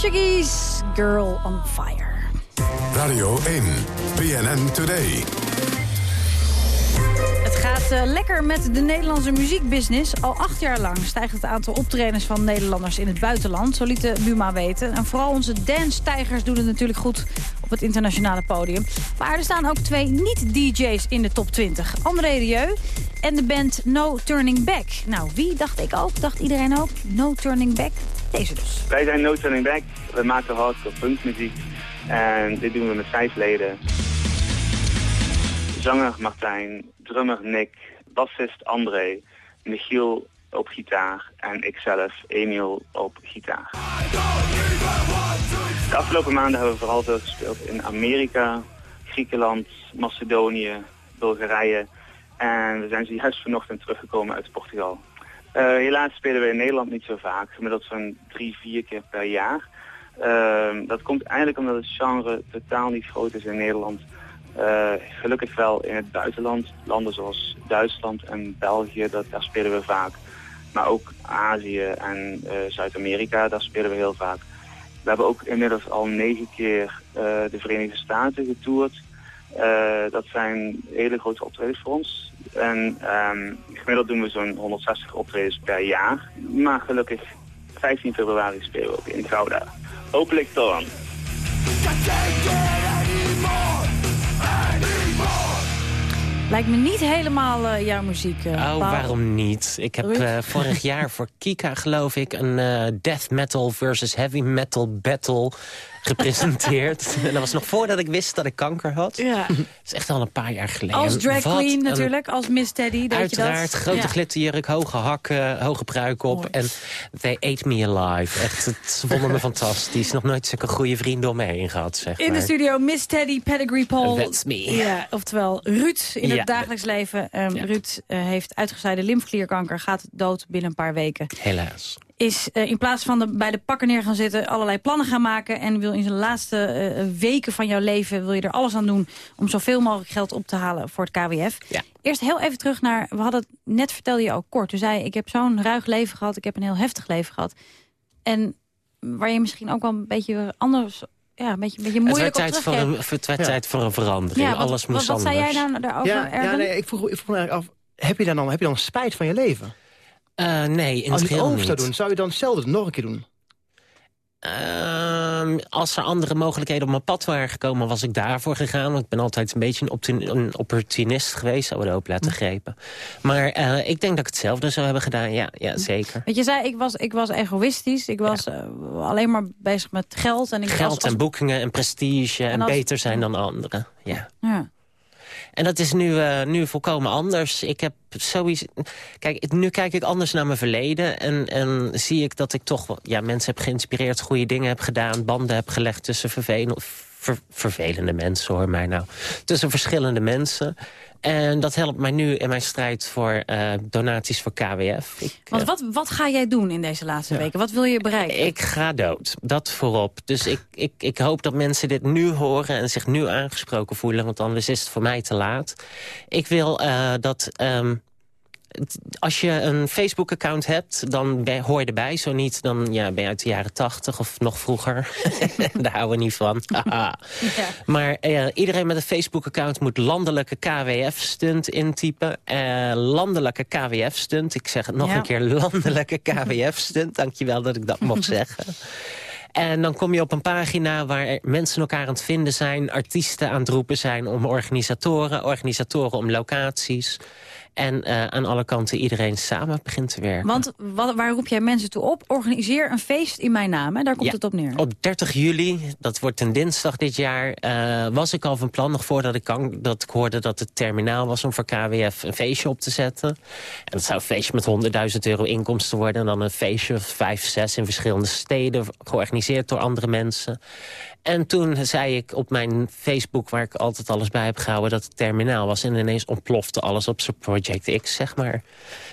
Keys, Girl on Fire. Radio 1, BNN Today. Het gaat uh, lekker met de Nederlandse muziekbusiness. Al acht jaar lang stijgt het aantal optredens van Nederlanders in het buitenland. Zo liet de Buma weten. En vooral onze dance-tijgers doen het natuurlijk goed op het internationale podium. Maar er staan ook twee niet-dj's in de top 20. André Rieu en de band No Turning Back. Nou, wie dacht ik ook? Dacht iedereen ook? No Turning Back? Deze dus. Wij zijn No Turning Back. We maken hardcore punkmuziek. En dit doen we met vijf leden. Zanger Martijn, drummer Nick, bassist André, Michiel op gitaar en ikzelf, Emiel, op gitaar. De afgelopen maanden hebben we vooral veel gespeeld in Amerika, Griekenland, Macedonië, Bulgarije. En we zijn zojuist vanochtend teruggekomen uit Portugal. Uh, helaas spelen we in Nederland niet zo vaak, gemiddeld zo'n drie, vier keer per jaar. Uh, dat komt eigenlijk omdat het genre totaal niet groot is in Nederland. Uh, gelukkig wel in het buitenland, landen zoals Duitsland en België, dat, daar spelen we vaak. Maar ook Azië en uh, Zuid-Amerika, daar spelen we heel vaak. We hebben ook inmiddels al negen keer de Verenigde Staten getoerd. dat zijn hele grote optredens voor ons. En um, gemiddeld doen we zo'n 160 optredens per jaar. Maar gelukkig 15 februari spelen we ook in Gouda. Hopelijk dan. Lijkt me niet helemaal uh, jouw muziek, uh, Oh, waarom niet? Ik heb uh, vorig jaar voor Kika, geloof ik, een death metal versus heavy metal battle gepresenteerd. en [LAUGHS] dat was nog voordat ik wist dat ik kanker had. Ja. Dat is echt al een paar jaar geleden. Als drag Wat queen een- natuurlijk, als Miss Teddy. Uiteraard, je dat? grote Ja. glitterjurk, hoge hakken, hoge pruik op. En they ate me alive. Echt, het vonden me fantastisch. Nog nooit zulke goede vrienden om me heen gehad, zeg In de studio Miss Teddy Pedigree Paul. That's me. Ja, oftewel Ruud in Ja. het dagelijks leven. Um, Ruud eh, heeft uitgezaaide lymfklierkanker, gaat dood binnen een paar weken. Helaas. Is eh, in plaats van de, bij de pakken neer gaan zitten allerlei plannen gaan maken... en wil in zijn laatste eh, weken van jouw leven wil je er alles aan doen... om zoveel mogelijk geld op te halen voor het KWF. Ja. Eerst heel even terug naar, we hadden het, net vertelde je ook kort. Toen zei ik heb zo'n ruig leven gehad, ik heb een heel heftig leven gehad. En waar je misschien ook wel een beetje anders... Ja, een beetje, een beetje Het werd, moeilijk op tijd voor, een, terugkijkt. het werd Ja. tijd voor een verandering. Ja, wat- Alles wat, moest wat anders. zei jij nou daarover, Ja, ja nee, ik vroeg, ik vroeg me eigenlijk af, heb je, dan, dan, heb je dan spijt van je leven? Eh, nee, in Als het je het over zou doen, zou je dan hetzelfde nog een keer doen? Ehm, als er andere mogelijkheden op mijn pad waren gekomen, was ik daarvoor gegaan. Want ik ben altijd een beetje een, opportunist geweest, zou we erop laten grepen. Maar eh, ik denk dat ik hetzelfde zou hebben gedaan, ja, ja zeker. Want je zei, ik was, ik was egoïstisch. Ik was eh, alleen maar bezig met geld. En ik Geld als- als- en boekingen en prestige en, En als- beter zijn dan anderen. Ja. Ja. En dat is nu, eh, nu volkomen anders. Ik heb sowieso... Kijk, nu kijk ik anders naar mijn verleden. En, en zie ik dat ik toch ja, mensen heb geïnspireerd... goede dingen heb gedaan, banden heb gelegd tussen vervelende, ver- vervelende mensen, hoor mij nou. Tussen verschillende mensen. En dat helpt mij nu in mijn strijd voor eh, donaties voor KWF. Ik, Want wat, wat ga jij doen in deze laatste weken? Wat wil je bereiken? ik ga dood. Dat voorop. Dus ik, ik, ik hoop dat mensen dit nu horen en zich nu aangesproken voelen. Want anders is het voor mij te laat. Ik wil eh, dat... ehm, als je een Facebook-account hebt, dan ben, hoor je erbij. Zo niet, dan ja, ben je uit de jaren tachtig of nog vroeger. [LAUGHS] Daar houden we niet van. [LAUGHS] Maar eh, iedereen met een Facebook-account moet landelijke KWF-stunt intypen. Eh, landelijke KWF-stunt. Ik zeg het nog Ja. een keer, landelijke KWF-stunt. Dankjewel dat ik dat mocht zeggen. En dan kom je op een pagina waar mensen elkaar aan het vinden zijn... artiesten aan het roepen zijn om organisatoren... organisatoren om locaties... en eh, aan alle kanten iedereen samen begint te werken. Want wat, waar roep jij mensen toe op? Organiseer een feest in mijn naam. Hè? Daar komt Ja. het op neer. Op 30 juli, dat wordt een dinsdag dit jaar... eh, was ik al van plan, nog voordat ik, kan, dat ik hoorde dat het terminaal was... om voor KWF een feestje op te zetten. En dat zou een feestje met 100.000 euro inkomsten worden... en dan een feestje of vijf, zes in verschillende steden... georganiseerd door andere mensen. En toen zei ik op mijn Facebook, waar ik altijd alles bij heb gehouden... dat het terminaal was. En ineens ontplofte alles op zijn Project X, zeg maar.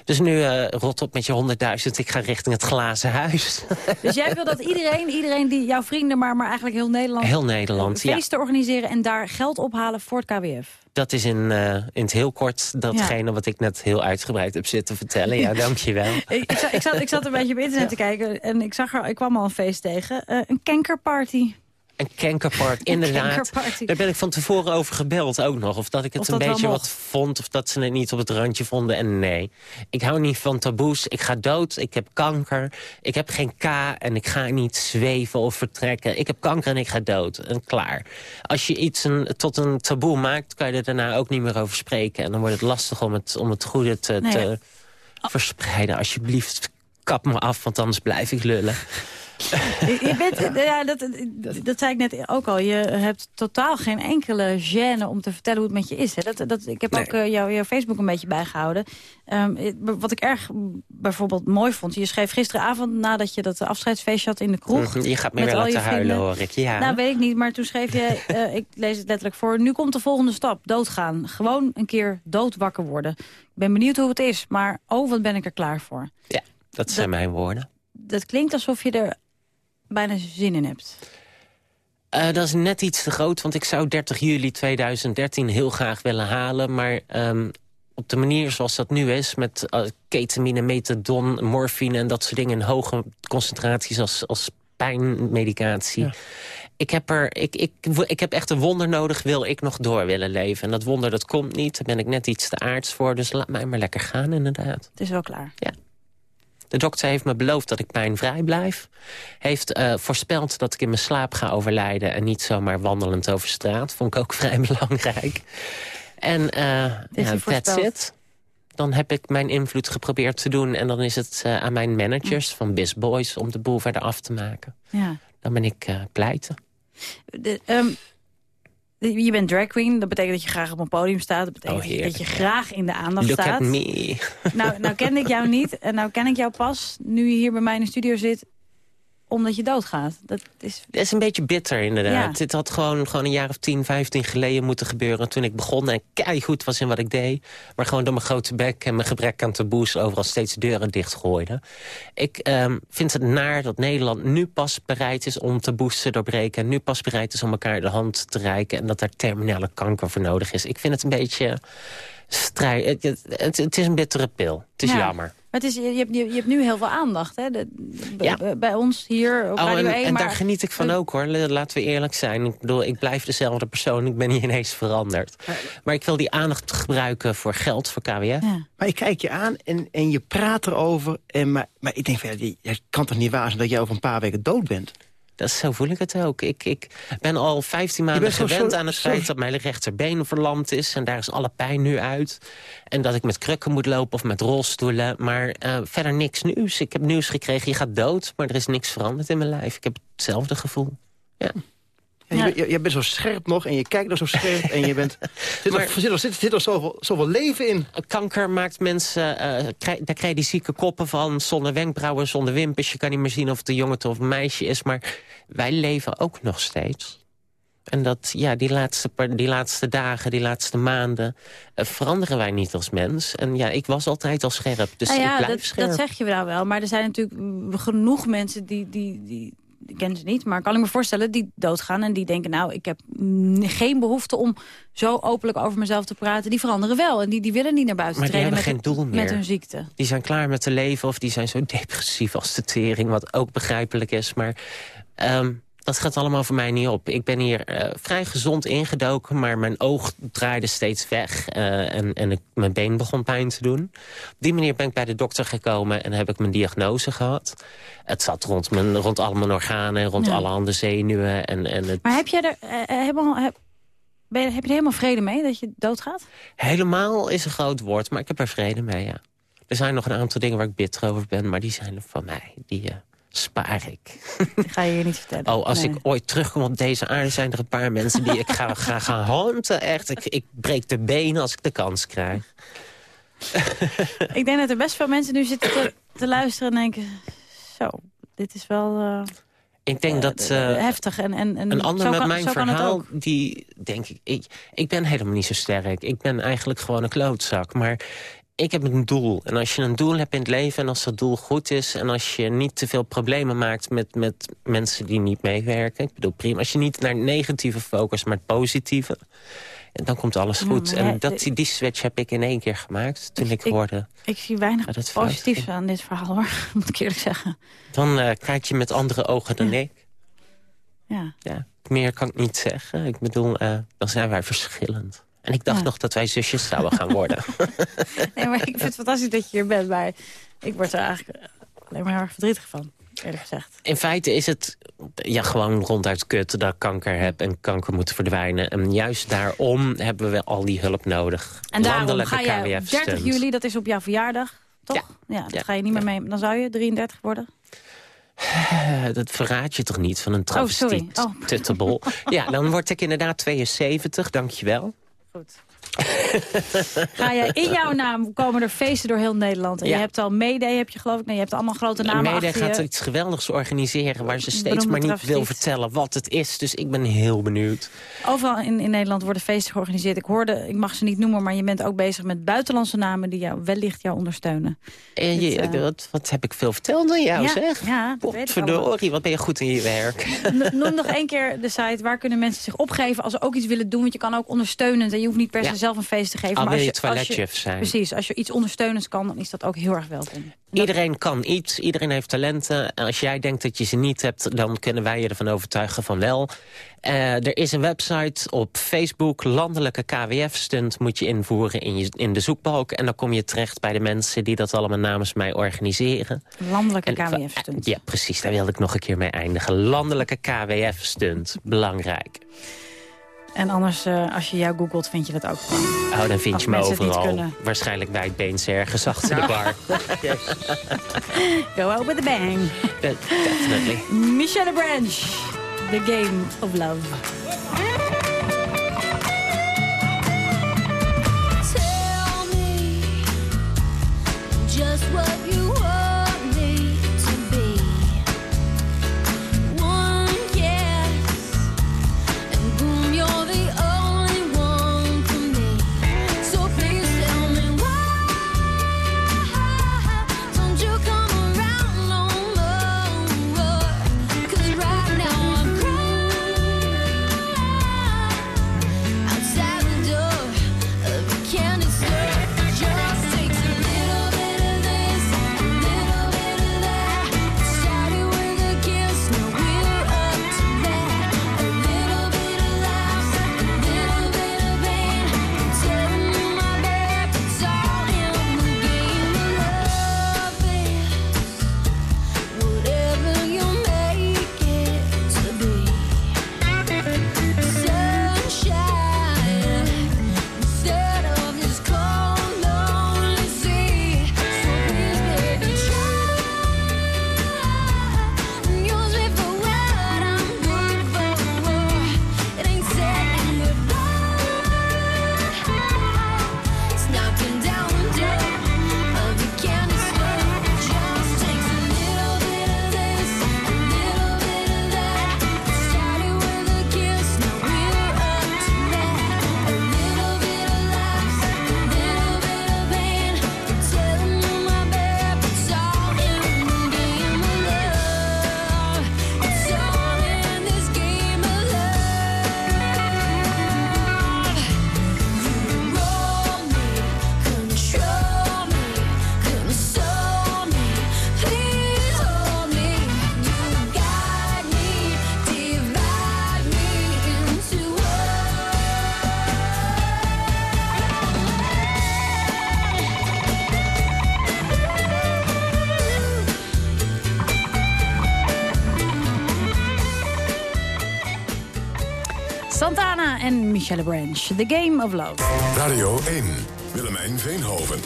Dus nu uh, rot op met je 100.000. Ik ga richting het glazen huis. [LAUGHS] Dus jij wil dat iedereen, iedereen die jouw vrienden... maar, maar eigenlijk heel Nederland... Heel Nederland, feesten organiseren en daar geld ophalen voor het KWF. Dat is in, uh, in het heel kort datgene wat ik net heel uitgebreid heb zitten vertellen. Ja, dankjewel. [LAUGHS] ik, ik, zat, ik, zat, ik zat een beetje op internet te kijken en ik, zag er, ik kwam al een feest tegen. Uh, een kankerparty. Een kankerpark, inderdaad. Daar ben ik van tevoren over gebeld ook nog. Of dat ik het een beetje wat vond, of dat ze het niet op het randje vonden. En nee, ik hou niet van taboes. Ik ga dood, ik heb kanker. Ik heb geen K en ik ga niet zweven of vertrekken. Ik heb kanker en ik ga dood. En klaar. Als je iets een, tot een taboe maakt, kan je er daarna ook niet meer over spreken. En dan wordt het lastig om het, om het goede te, te verspreiden. Alsjeblieft, kap me af, want anders blijf ik lullen. [LAUGHS] je bent, ja, dat, dat zei ik net ook al. Je hebt totaal geen enkele gêne om te vertellen hoe het met je is. Hè? Dat, dat, ik heb ook uh, jouw Facebook een beetje bijgehouden. Um, wat ik erg bijvoorbeeld mooi vond. Je schreef gisteravond nadat je dat afscheidsfeestje had in de kroeg. Mhm, je gaat me weer laten huilen hoor ik. Ja. Nou weet ik niet, maar toen schreef je... Uh, [LAUGHS] ik lees het letterlijk voor. Nu komt de volgende stap. Doodgaan. Gewoon een keer doodwakker worden. Ik ben benieuwd hoe het is. Maar oh, wat ben ik er klaar voor. Ja, dat zijn mijn woorden. Dat klinkt alsof je er bijna zin in hebt? Uh, dat is net iets te groot, want ik zou 30 juli 2013 heel graag willen halen. Maar um, op de manier zoals dat nu is, met uh, ketamine, methadon, morfine... en dat soort dingen in hoge concentraties als, als pijnmedicatie... Ja. Ik heb, er, ik, ik, ik heb echt een wonder nodig, wil ik nog door willen leven. En dat wonder, dat komt niet. Daar ben ik net iets te aards voor. Dus laat mij maar lekker gaan, inderdaad. Het is wel klaar. Ja. De dokter heeft me beloofd dat ik pijnvrij blijf. Heeft uh, voorspeld dat ik in mijn slaap ga overlijden... en niet zomaar wandelend over straat. Vond ik ook [LAUGHS] vrij belangrijk. En uh, ja, that's it. Dan heb ik mijn invloed geprobeerd te doen... en dan is het uh, aan mijn managers van Biz Boys... om de boel verder af te maken. Ja. Dan ben ik pleiten. De, um, je bent drag queen, dat betekent dat je graag op een podium staat. Dat betekent oh, dat je graag in de aandacht Look staat. At me. [LAUGHS] Nou, nou ken ik jou niet en nou ken ik jou pas, nu je hier bij mij in de studio zit omdat je doodgaat. Dat is, dat is een beetje bitter, inderdaad. Dit had gewoon, gewoon een jaar of 10, 15 geleden moeten gebeuren... toen ik begon en goed was in wat ik deed. Maar gewoon door mijn grote bek en mijn gebrek aan taboes... overal steeds deuren dichtgooide. Ik um, vind het naar dat Nederland nu pas bereid is om taboes te doorbreken... en nu pas bereid is om elkaar de hand te reiken... en dat daar terminale kanker voor nodig is. Ik vind het een beetje... Strijd. Het, het, het, is een bittere pil. Het is jammer. Maar het is, je, hebt, je, hebt nu heel veel aandacht, hè? De, ja. Bij ons hier op oh, Radio en, 1. En maar... daar geniet ik van ook, hoor. Laten we eerlijk zijn. Ik bedoel, ik blijf dezelfde persoon. Ik ben niet ineens veranderd. Maar ik wil die aandacht gebruiken voor geld, voor KWF. Ja. Maar ik kijk je aan en, en je praat erover. En, maar, maar ik denk, van, ja, het kan toch niet waar zijn dat jij over een paar weken dood bent? Dat, zo voel ik het ook. Ik, ik ben al 15 maanden gewend aan het feit dat mijn rechterbeen verlamd is. En daar is alle pijn nu uit. En dat ik met krukken moet lopen of met rolstoelen. Maar uh, verder niks nieuws. Ik heb nieuws gekregen, je gaat dood. Maar er is niks veranderd in mijn lijf. Ik heb hetzelfde gevoel. Ja. Ja, je, je, bent zo scherp nog en je kijkt nog zo scherp en je bent... [LAUGHS] Zit er, zit er, zit, zit er zoveel, zoveel leven in. Kanker maakt mensen... Uh, krijg, daar krijg je die zieke koppen van. Zonder wenkbrauwen, zonder wimpers. Je kan niet meer zien of het een jongen of een meisje is. Maar wij leven ook nog steeds. En dat, ja, die laatste, die laatste dagen, die laatste maanden... Uh, veranderen wij niet als mens. En ja, ik was altijd al scherp, dus nou ja, ik blijf dat, scherp. Dat zeg je wel wel, maar er zijn natuurlijk genoeg mensen die... die, die ik ken ze niet, maar kan ik me voorstellen, die doodgaan en die denken... nou, ik heb geen behoefte om zo openlijk over mezelf te praten. Die veranderen wel en die, die willen niet naar buiten maar treden met, geen doel meer. met hun ziekte. Die zijn klaar met te leven of die zijn zo [LAUGHS] depressief als de tering... wat ook begrijpelijk is, maar... Um, dat gaat allemaal voor mij niet op. Ik ben hier uh, vrij gezond ingedoken, maar mijn oog draaide steeds weg. Uh, en en ik, mijn been begon pijn te doen. Op die manier ben ik bij de dokter gekomen en heb ik mijn diagnose gehad. Het zat rond, mijn, rond al mijn organen, rond alle handen zenuwen. En, en het... Maar heb jij er uh, helemaal... Heb... Je, heb je er helemaal vrede mee dat je doodgaat? Helemaal is een groot woord, maar ik heb er vrede mee, ja. Er zijn nog een aantal dingen waar ik bitter over ben, maar die zijn van mij. Die, spaar ik. Dat ga je je niet vertellen. Oh, als ik ooit terugkom op deze aarde... zijn er een paar mensen die ik ga, ga gaan hanten. Echt, ik, ik breek de benen als ik de kans krijg. ik denk dat er best veel mensen nu zitten te, te luisteren en denken... Zo, dit is wel... Uh... Ik denk dat... eh, heftig. En, en, en een ander zo met kan, mijn verhaal, die denk ik, ik... Ik ben helemaal niet zo sterk. Ik ben eigenlijk gewoon een klootzak. Maar ik heb een doel. En als je een doel hebt in het leven en als dat doel goed is... en als je niet te veel problemen maakt met, met mensen die niet meewerken... ik bedoel, prima. Als je niet naar het negatieve focust, maar het positieve... en dan komt alles goed. en dat, die switch heb ik in één keer gemaakt toen ik, hoorde... Ik zie weinig dat positiefs ging. aan dit verhaal, hoor. [LAUGHS] Moet ik eerlijk zeggen. Dan eh, kijk je met andere ogen dan ik. Ja. Ja, meer kan ik niet zeggen. Ik bedoel, eh, dan zijn wij verschillend. En ik dacht Ja. nog dat wij zusjes zouden gaan worden. [LAUGHS] Nee, maar ik vind het fantastisch dat je hier bent. Maar ik word er eigenlijk alleen maar heel erg verdrietig van, eerlijk gezegd. In feite is het ja, gewoon ronduit kut dat ik kanker heb en kanker moet verdwijnen. En juist daarom hebben we al die hulp nodig. En daarom ga je op KWF 30 juli, dat is op jouw verjaardag, toch? Ja, dat Ja. ga je niet meer mee. Dan zou je 33 worden? Eh, Dat verraad je toch niet van een Oh, sorry. travestiet Oh. tuttebol. Ja, dan word ik inderdaad 72, dankjewel. Goed. [LAUGHS] Ga je in jouw naam komen er feesten door heel Nederland. En Ja. je hebt al Mayday, heb je geloof ik. Nee, je hebt allemaal grote namen Mede achter gaat je. iets geweldigs organiseren... waar ze steeds maar niet wil vertellen wat het is. Dus ik ben heel benieuwd. Overal in, in Nederland worden feesten georganiseerd. Ik hoorde, ik mag ze niet noemen, maar je bent ook bezig met buitenlandse namen... die jou, wellicht jou ondersteunen. En je, Dit, eh, wat, wat heb ik veel verteld aan jou, Ja, zeg? ja, dat weet ik allemaal. Verdorie, wat ben je goed in je werk. No- Noem [LAUGHS] nog één keer de site. Waar kunnen mensen zich opgeven als ze ook iets willen doen? Want je kan ook ondersteunend. En je hoeft niet per se. Zelf een feest te geven. Al maar wil als je als toiletjuf zijn. Precies, als je iets ondersteunends kan, dan is dat ook heel erg welkom. Iedereen kan iets, iedereen heeft talenten. En als jij denkt dat je ze niet hebt, dan kunnen wij je ervan overtuigen van wel. Eh, er is een website op Facebook, landelijke KWF-stunt moet je invoeren in, je, in de zoekbalk. En dan kom je terecht bij de mensen die dat allemaal namens mij organiseren. Landelijke KWF-stunt. Ja, precies, daar wilde ik nog een keer mee eindigen. Landelijke KWF-stunt, belangrijk. En anders, eh, als je jou googelt, vind je dat ook gewoon. Oh, dan vind je me overal. Waarschijnlijk bij het Beens ergens achter de bar. [LAUGHS] Go out with a bang. Definitely. Michelle Branch, The Game of Love. Tell me just what you want Michelle Branch, The Game of Love. Radio 1, Willemijn Veenhoven.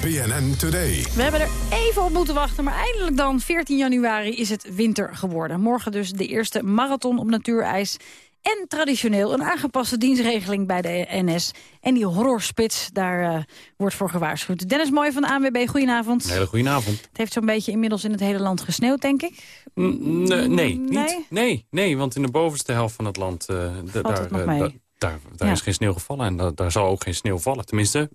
BNN Today. We hebben er even op moeten wachten, maar eindelijk dan, 14 januari, is het winter geworden. Morgen dus de eerste marathon op natuurijs. En traditioneel een aangepaste dienstregeling bij de NS. En die horrorspits, daar eh, wordt voor gewaarschuwd. Dennis Mooi van de ANWB, goedenavond. Een hele goede avond. Het heeft zo'n beetje inmiddels in het hele land gesneeuwd, denk ik. nee, nee, niet. Nee? Nee, want in de bovenste helft van het land... eh, daar, het nog eh, mee? Da- daar, daar Ja. is geen sneeuw gevallen en da- daar zal ook geen sneeuw vallen. Tenminste,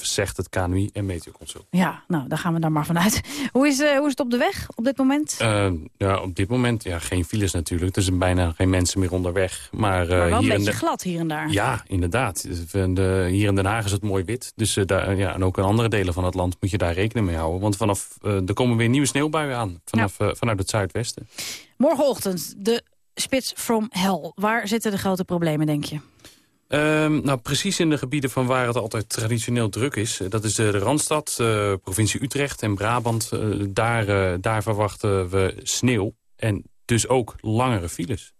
zegt het KNMI en Meteoconsult. Ja, nou, daar gaan we dan maar vanuit. Hoe is, eh, hoe is het op de weg op dit moment? Eh, ja, op dit moment ja, geen files natuurlijk. Er zijn bijna geen mensen meer onderweg. Maar, eh, maar wel een hier beetje de- glad hier en daar. Ja, inderdaad. De- hier in Den Haag is het mooi wit. Dus daar, ja, en ook in andere delen van het land moet je daar rekening mee houden. Want vanaf, er komen weer nieuwe sneeuwbuien aan. Vanaf, vanuit het zuidwesten. Morgenochtend, de spits from hell. Waar zitten de grote problemen, denk je? Ehm, nou, precies in de gebieden van waar het altijd traditioneel druk is. Eh, Dat is de, de Randstad, eh, provincie Utrecht en Brabant. Eh, daar, daar verwachten we sneeuw. En dus ook langere files.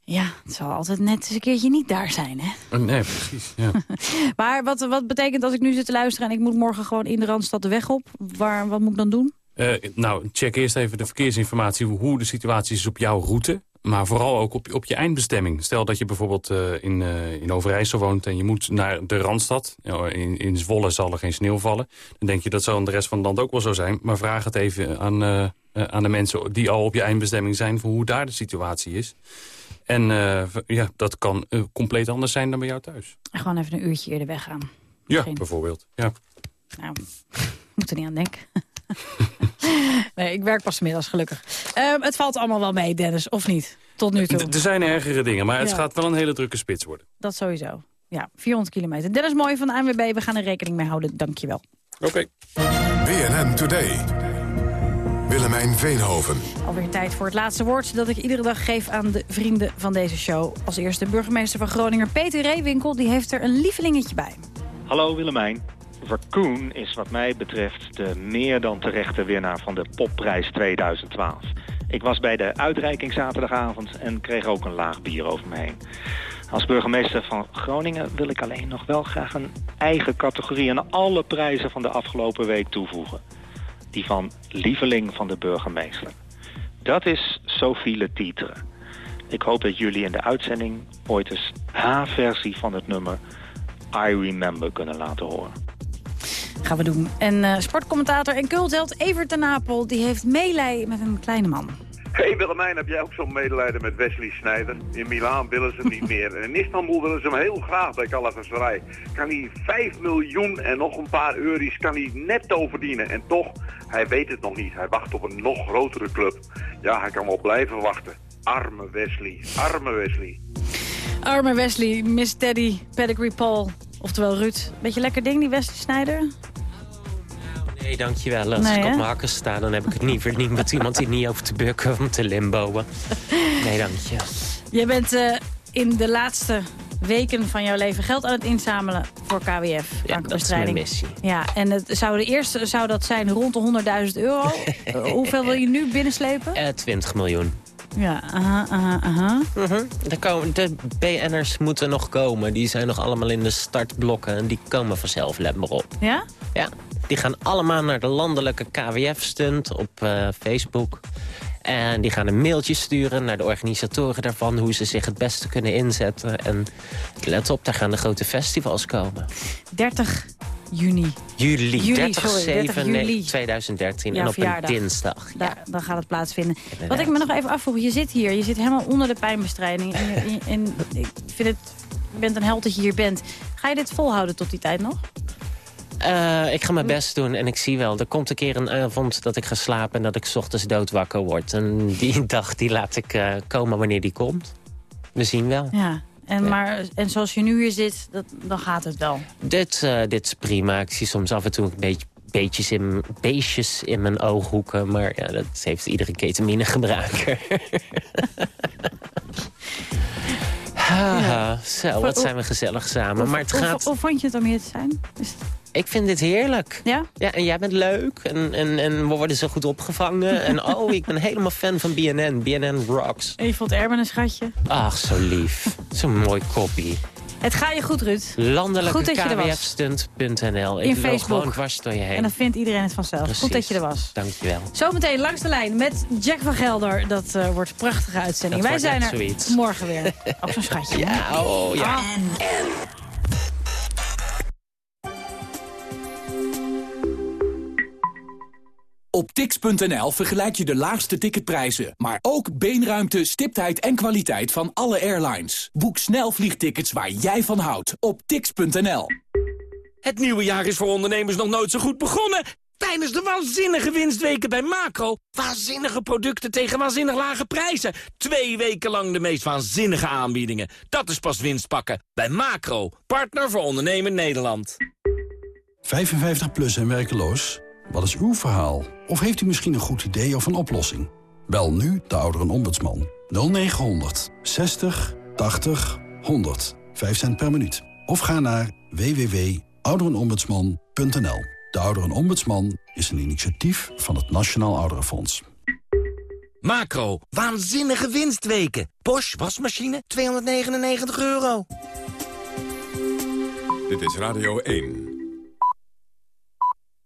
Ja, het zal altijd net eens een keertje niet daar zijn, hè? Nee, precies. Ja. [LAUGHS] Maar wat, wat betekent als ik nu zit te luisteren... en ik moet morgen gewoon in de Randstad de weg op? Waar, wat moet ik dan doen? Nou, check eerst even de verkeersinformatie, hoe de situatie is op jouw route. Maar vooral ook op, je- op je eindbestemming. Stel dat je bijvoorbeeld eh, in, eh, in Overijssel woont en je moet naar de Randstad. In, in Zwolle zal er geen sneeuw vallen. Dan denk je dat zal in de rest van het land ook wel zo zijn. Maar vraag het even aan, eh, aan de mensen die al op je eindbestemming zijn... voor hoe daar de situatie is. En ja, dat kan compleet anders zijn dan bij jou thuis. En gewoon even een uurtje eerder weggaan. Ja, bijvoorbeeld. Ja. Nou, [LAUGHS] moet er niet aan denken. [LAUGHS] [LAUGHS] nee, ik werk pas 's middags, gelukkig. Ehm, het valt allemaal wel mee, Dennis, of niet? Tot nu toe. D- Er zijn ergere dingen, maar het Ja. gaat wel een hele drukke spits worden. Dat sowieso. Ja, 400 kilometer. Dennis Mooi van de ANWB, we gaan er rekening mee houden. Dankjewel. Oké. BNN Today. Willemijn Veenhoven. Alweer tijd voor het laatste woord dat ik iedere dag geef aan de vrienden van deze show. Als eerste burgemeester van Groningen, Peter Reewinkel, die heeft er een lievelingetje bij. Hallo Willemijn. Raccoon is wat mij betreft de meer dan terechte winnaar van de Popprijs 2012. Ik was bij de uitreiking zaterdagavond en kreeg ook een laag bier over me heen. Als burgemeester van Groningen wil ik alleen nog wel graag een eigen categorie aan alle prijzen van de afgelopen week toevoegen. Die van lieveling van de burgemeester. Dat is Sophie Letitre. Ik hoop dat jullie in de uitzending ooit eens haar versie van het nummer I Remember kunnen laten horen. Gaan we doen. En eh, sportcommentator en cultheld Evert ten Napel, die heeft meelij met een kleine man. Hey Willemijn, heb jij ook zo'n medelijden met Wesley Sneijder? In Milaan willen ze hem niet meer. En in Istanbul willen ze hem heel graag bij Galatasaray. Kan hij 5 miljoen en nog een paar euro's kan hij netto verdienen. En toch, hij weet het nog niet. Hij wacht op een nog grotere club. Ja, hij kan wel blijven wachten. Arme Wesley, arme Wesley. Arme Wesley, Miss Teddy, Pedigree Paul, oftewel Ruud. Beetje lekker ding, die Wesley Snijder. Nee, dankjewel. Als Nee, ik op mijn hakken sta, dan heb ik het niet verdiend... met iemand die niet over te bukken om te limboen. Nee, dank je. Jij bent eh, in de laatste weken van jouw leven geld aan het inzamelen voor KWF. Ja, dat is mijn missie. Ja, en het zou de eerste zou dat zijn rond de 100.000 euro. [LAUGHS] Eh, hoeveel wil je nu binnenslepen? Eh 20 miljoen. Ja, aha, aha, aha. Er komen, de BN'ers moeten nog komen. Die zijn nog allemaal in de startblokken. En die komen vanzelf, let maar op. Ja? Ja, die gaan allemaal naar de landelijke KWF-stunt op eh, Facebook. En die gaan een mailtje sturen naar de organisatoren daarvan... hoe ze zich het beste kunnen inzetten. En let op, daar gaan de grote festivals komen. 30 juni. Juli, Juli, 30, sorry, 7, 30 juli. 2013 Ja, en op verjaardag. een dinsdag. Daar, dan gaat het plaatsvinden. Inderdaad. Wat ik me nog even afvroeg, je zit hier, je zit helemaal onder de pijnbestrijding. En, [LAUGHS] en ik vind het, je bent een held dat je hier bent. Ga je dit volhouden tot die tijd nog? Eh, ik ga mijn best doen en ik zie wel. Er komt een keer een avond dat ik ga slapen en dat ik 's ochtends doodwakker word. En die [LAUGHS] dag die laat ik eh, komen wanneer die komt. We zien wel. Ja. En, Maar, en zoals je nu hier zit, dat, dan gaat het wel. Dit, eh, dit is prima. Ik zie soms af en toe een beetje beetjes in, beestjes in mijn ooghoeken. Maar ja, dat heeft iedere ketaminegebruiker. [LAUGHS] Haha, zo, wat zijn we gezellig samen. Maar het gaat... hoe vond je het om hier te zijn? Is- Ik vind dit heerlijk. Ja? Ja, en jij bent leuk. En, en, en we worden zo goed opgevangen. en [LAUGHS] oh, ik ben helemaal fan van BNN. BNN rocks. En je vond Erben een schatje? Ach, zo lief. Zo'n mooi koppie. Het gaat je goed, Ruud. Landelijke Goed dat je er was. kwfstunt.nl. In Facebook. gewoon dwars door je heen. En dan vindt iedereen het vanzelf. Goed dat je er was. Dankjewel. Zometeen langs de lijn met Jack van Gelder. Dat eh, wordt een prachtige uitzending. Dat Wij zijn er zoiets. morgen weer. Op zo'n schatje. [LAUGHS] Ja, oh ja. Ah. Op tix.nl vergelijk je de laagste ticketprijzen, maar ook beenruimte, stiptheid en kwaliteit van alle airlines. Boek snel vliegtickets waar jij van houdt op tix.nl. Het nieuwe jaar is voor ondernemers nog nooit zo goed begonnen. Tijdens de waanzinnige winstweken bij Macro. Waanzinnige producten tegen waanzinnig lage prijzen. Twee weken lang de meest waanzinnige aanbiedingen. Dat is pas winst pakken. Bij Macro, partner voor ondernemen Nederland. 55 plus en werkeloos? Wat is uw verhaal? Of heeft u misschien een goed idee of een oplossing? Bel nu de ouderenombudsman. 0900 60 80 100. 5 cent per minuut. Of ga naar www.ouderenombudsman.nl. De Ouderenombudsman is een initiatief van het Nationaal Ouderenfonds. Macro, waanzinnige winstweken. Bosch wasmachine, 299 euro. Dit is Radio 1.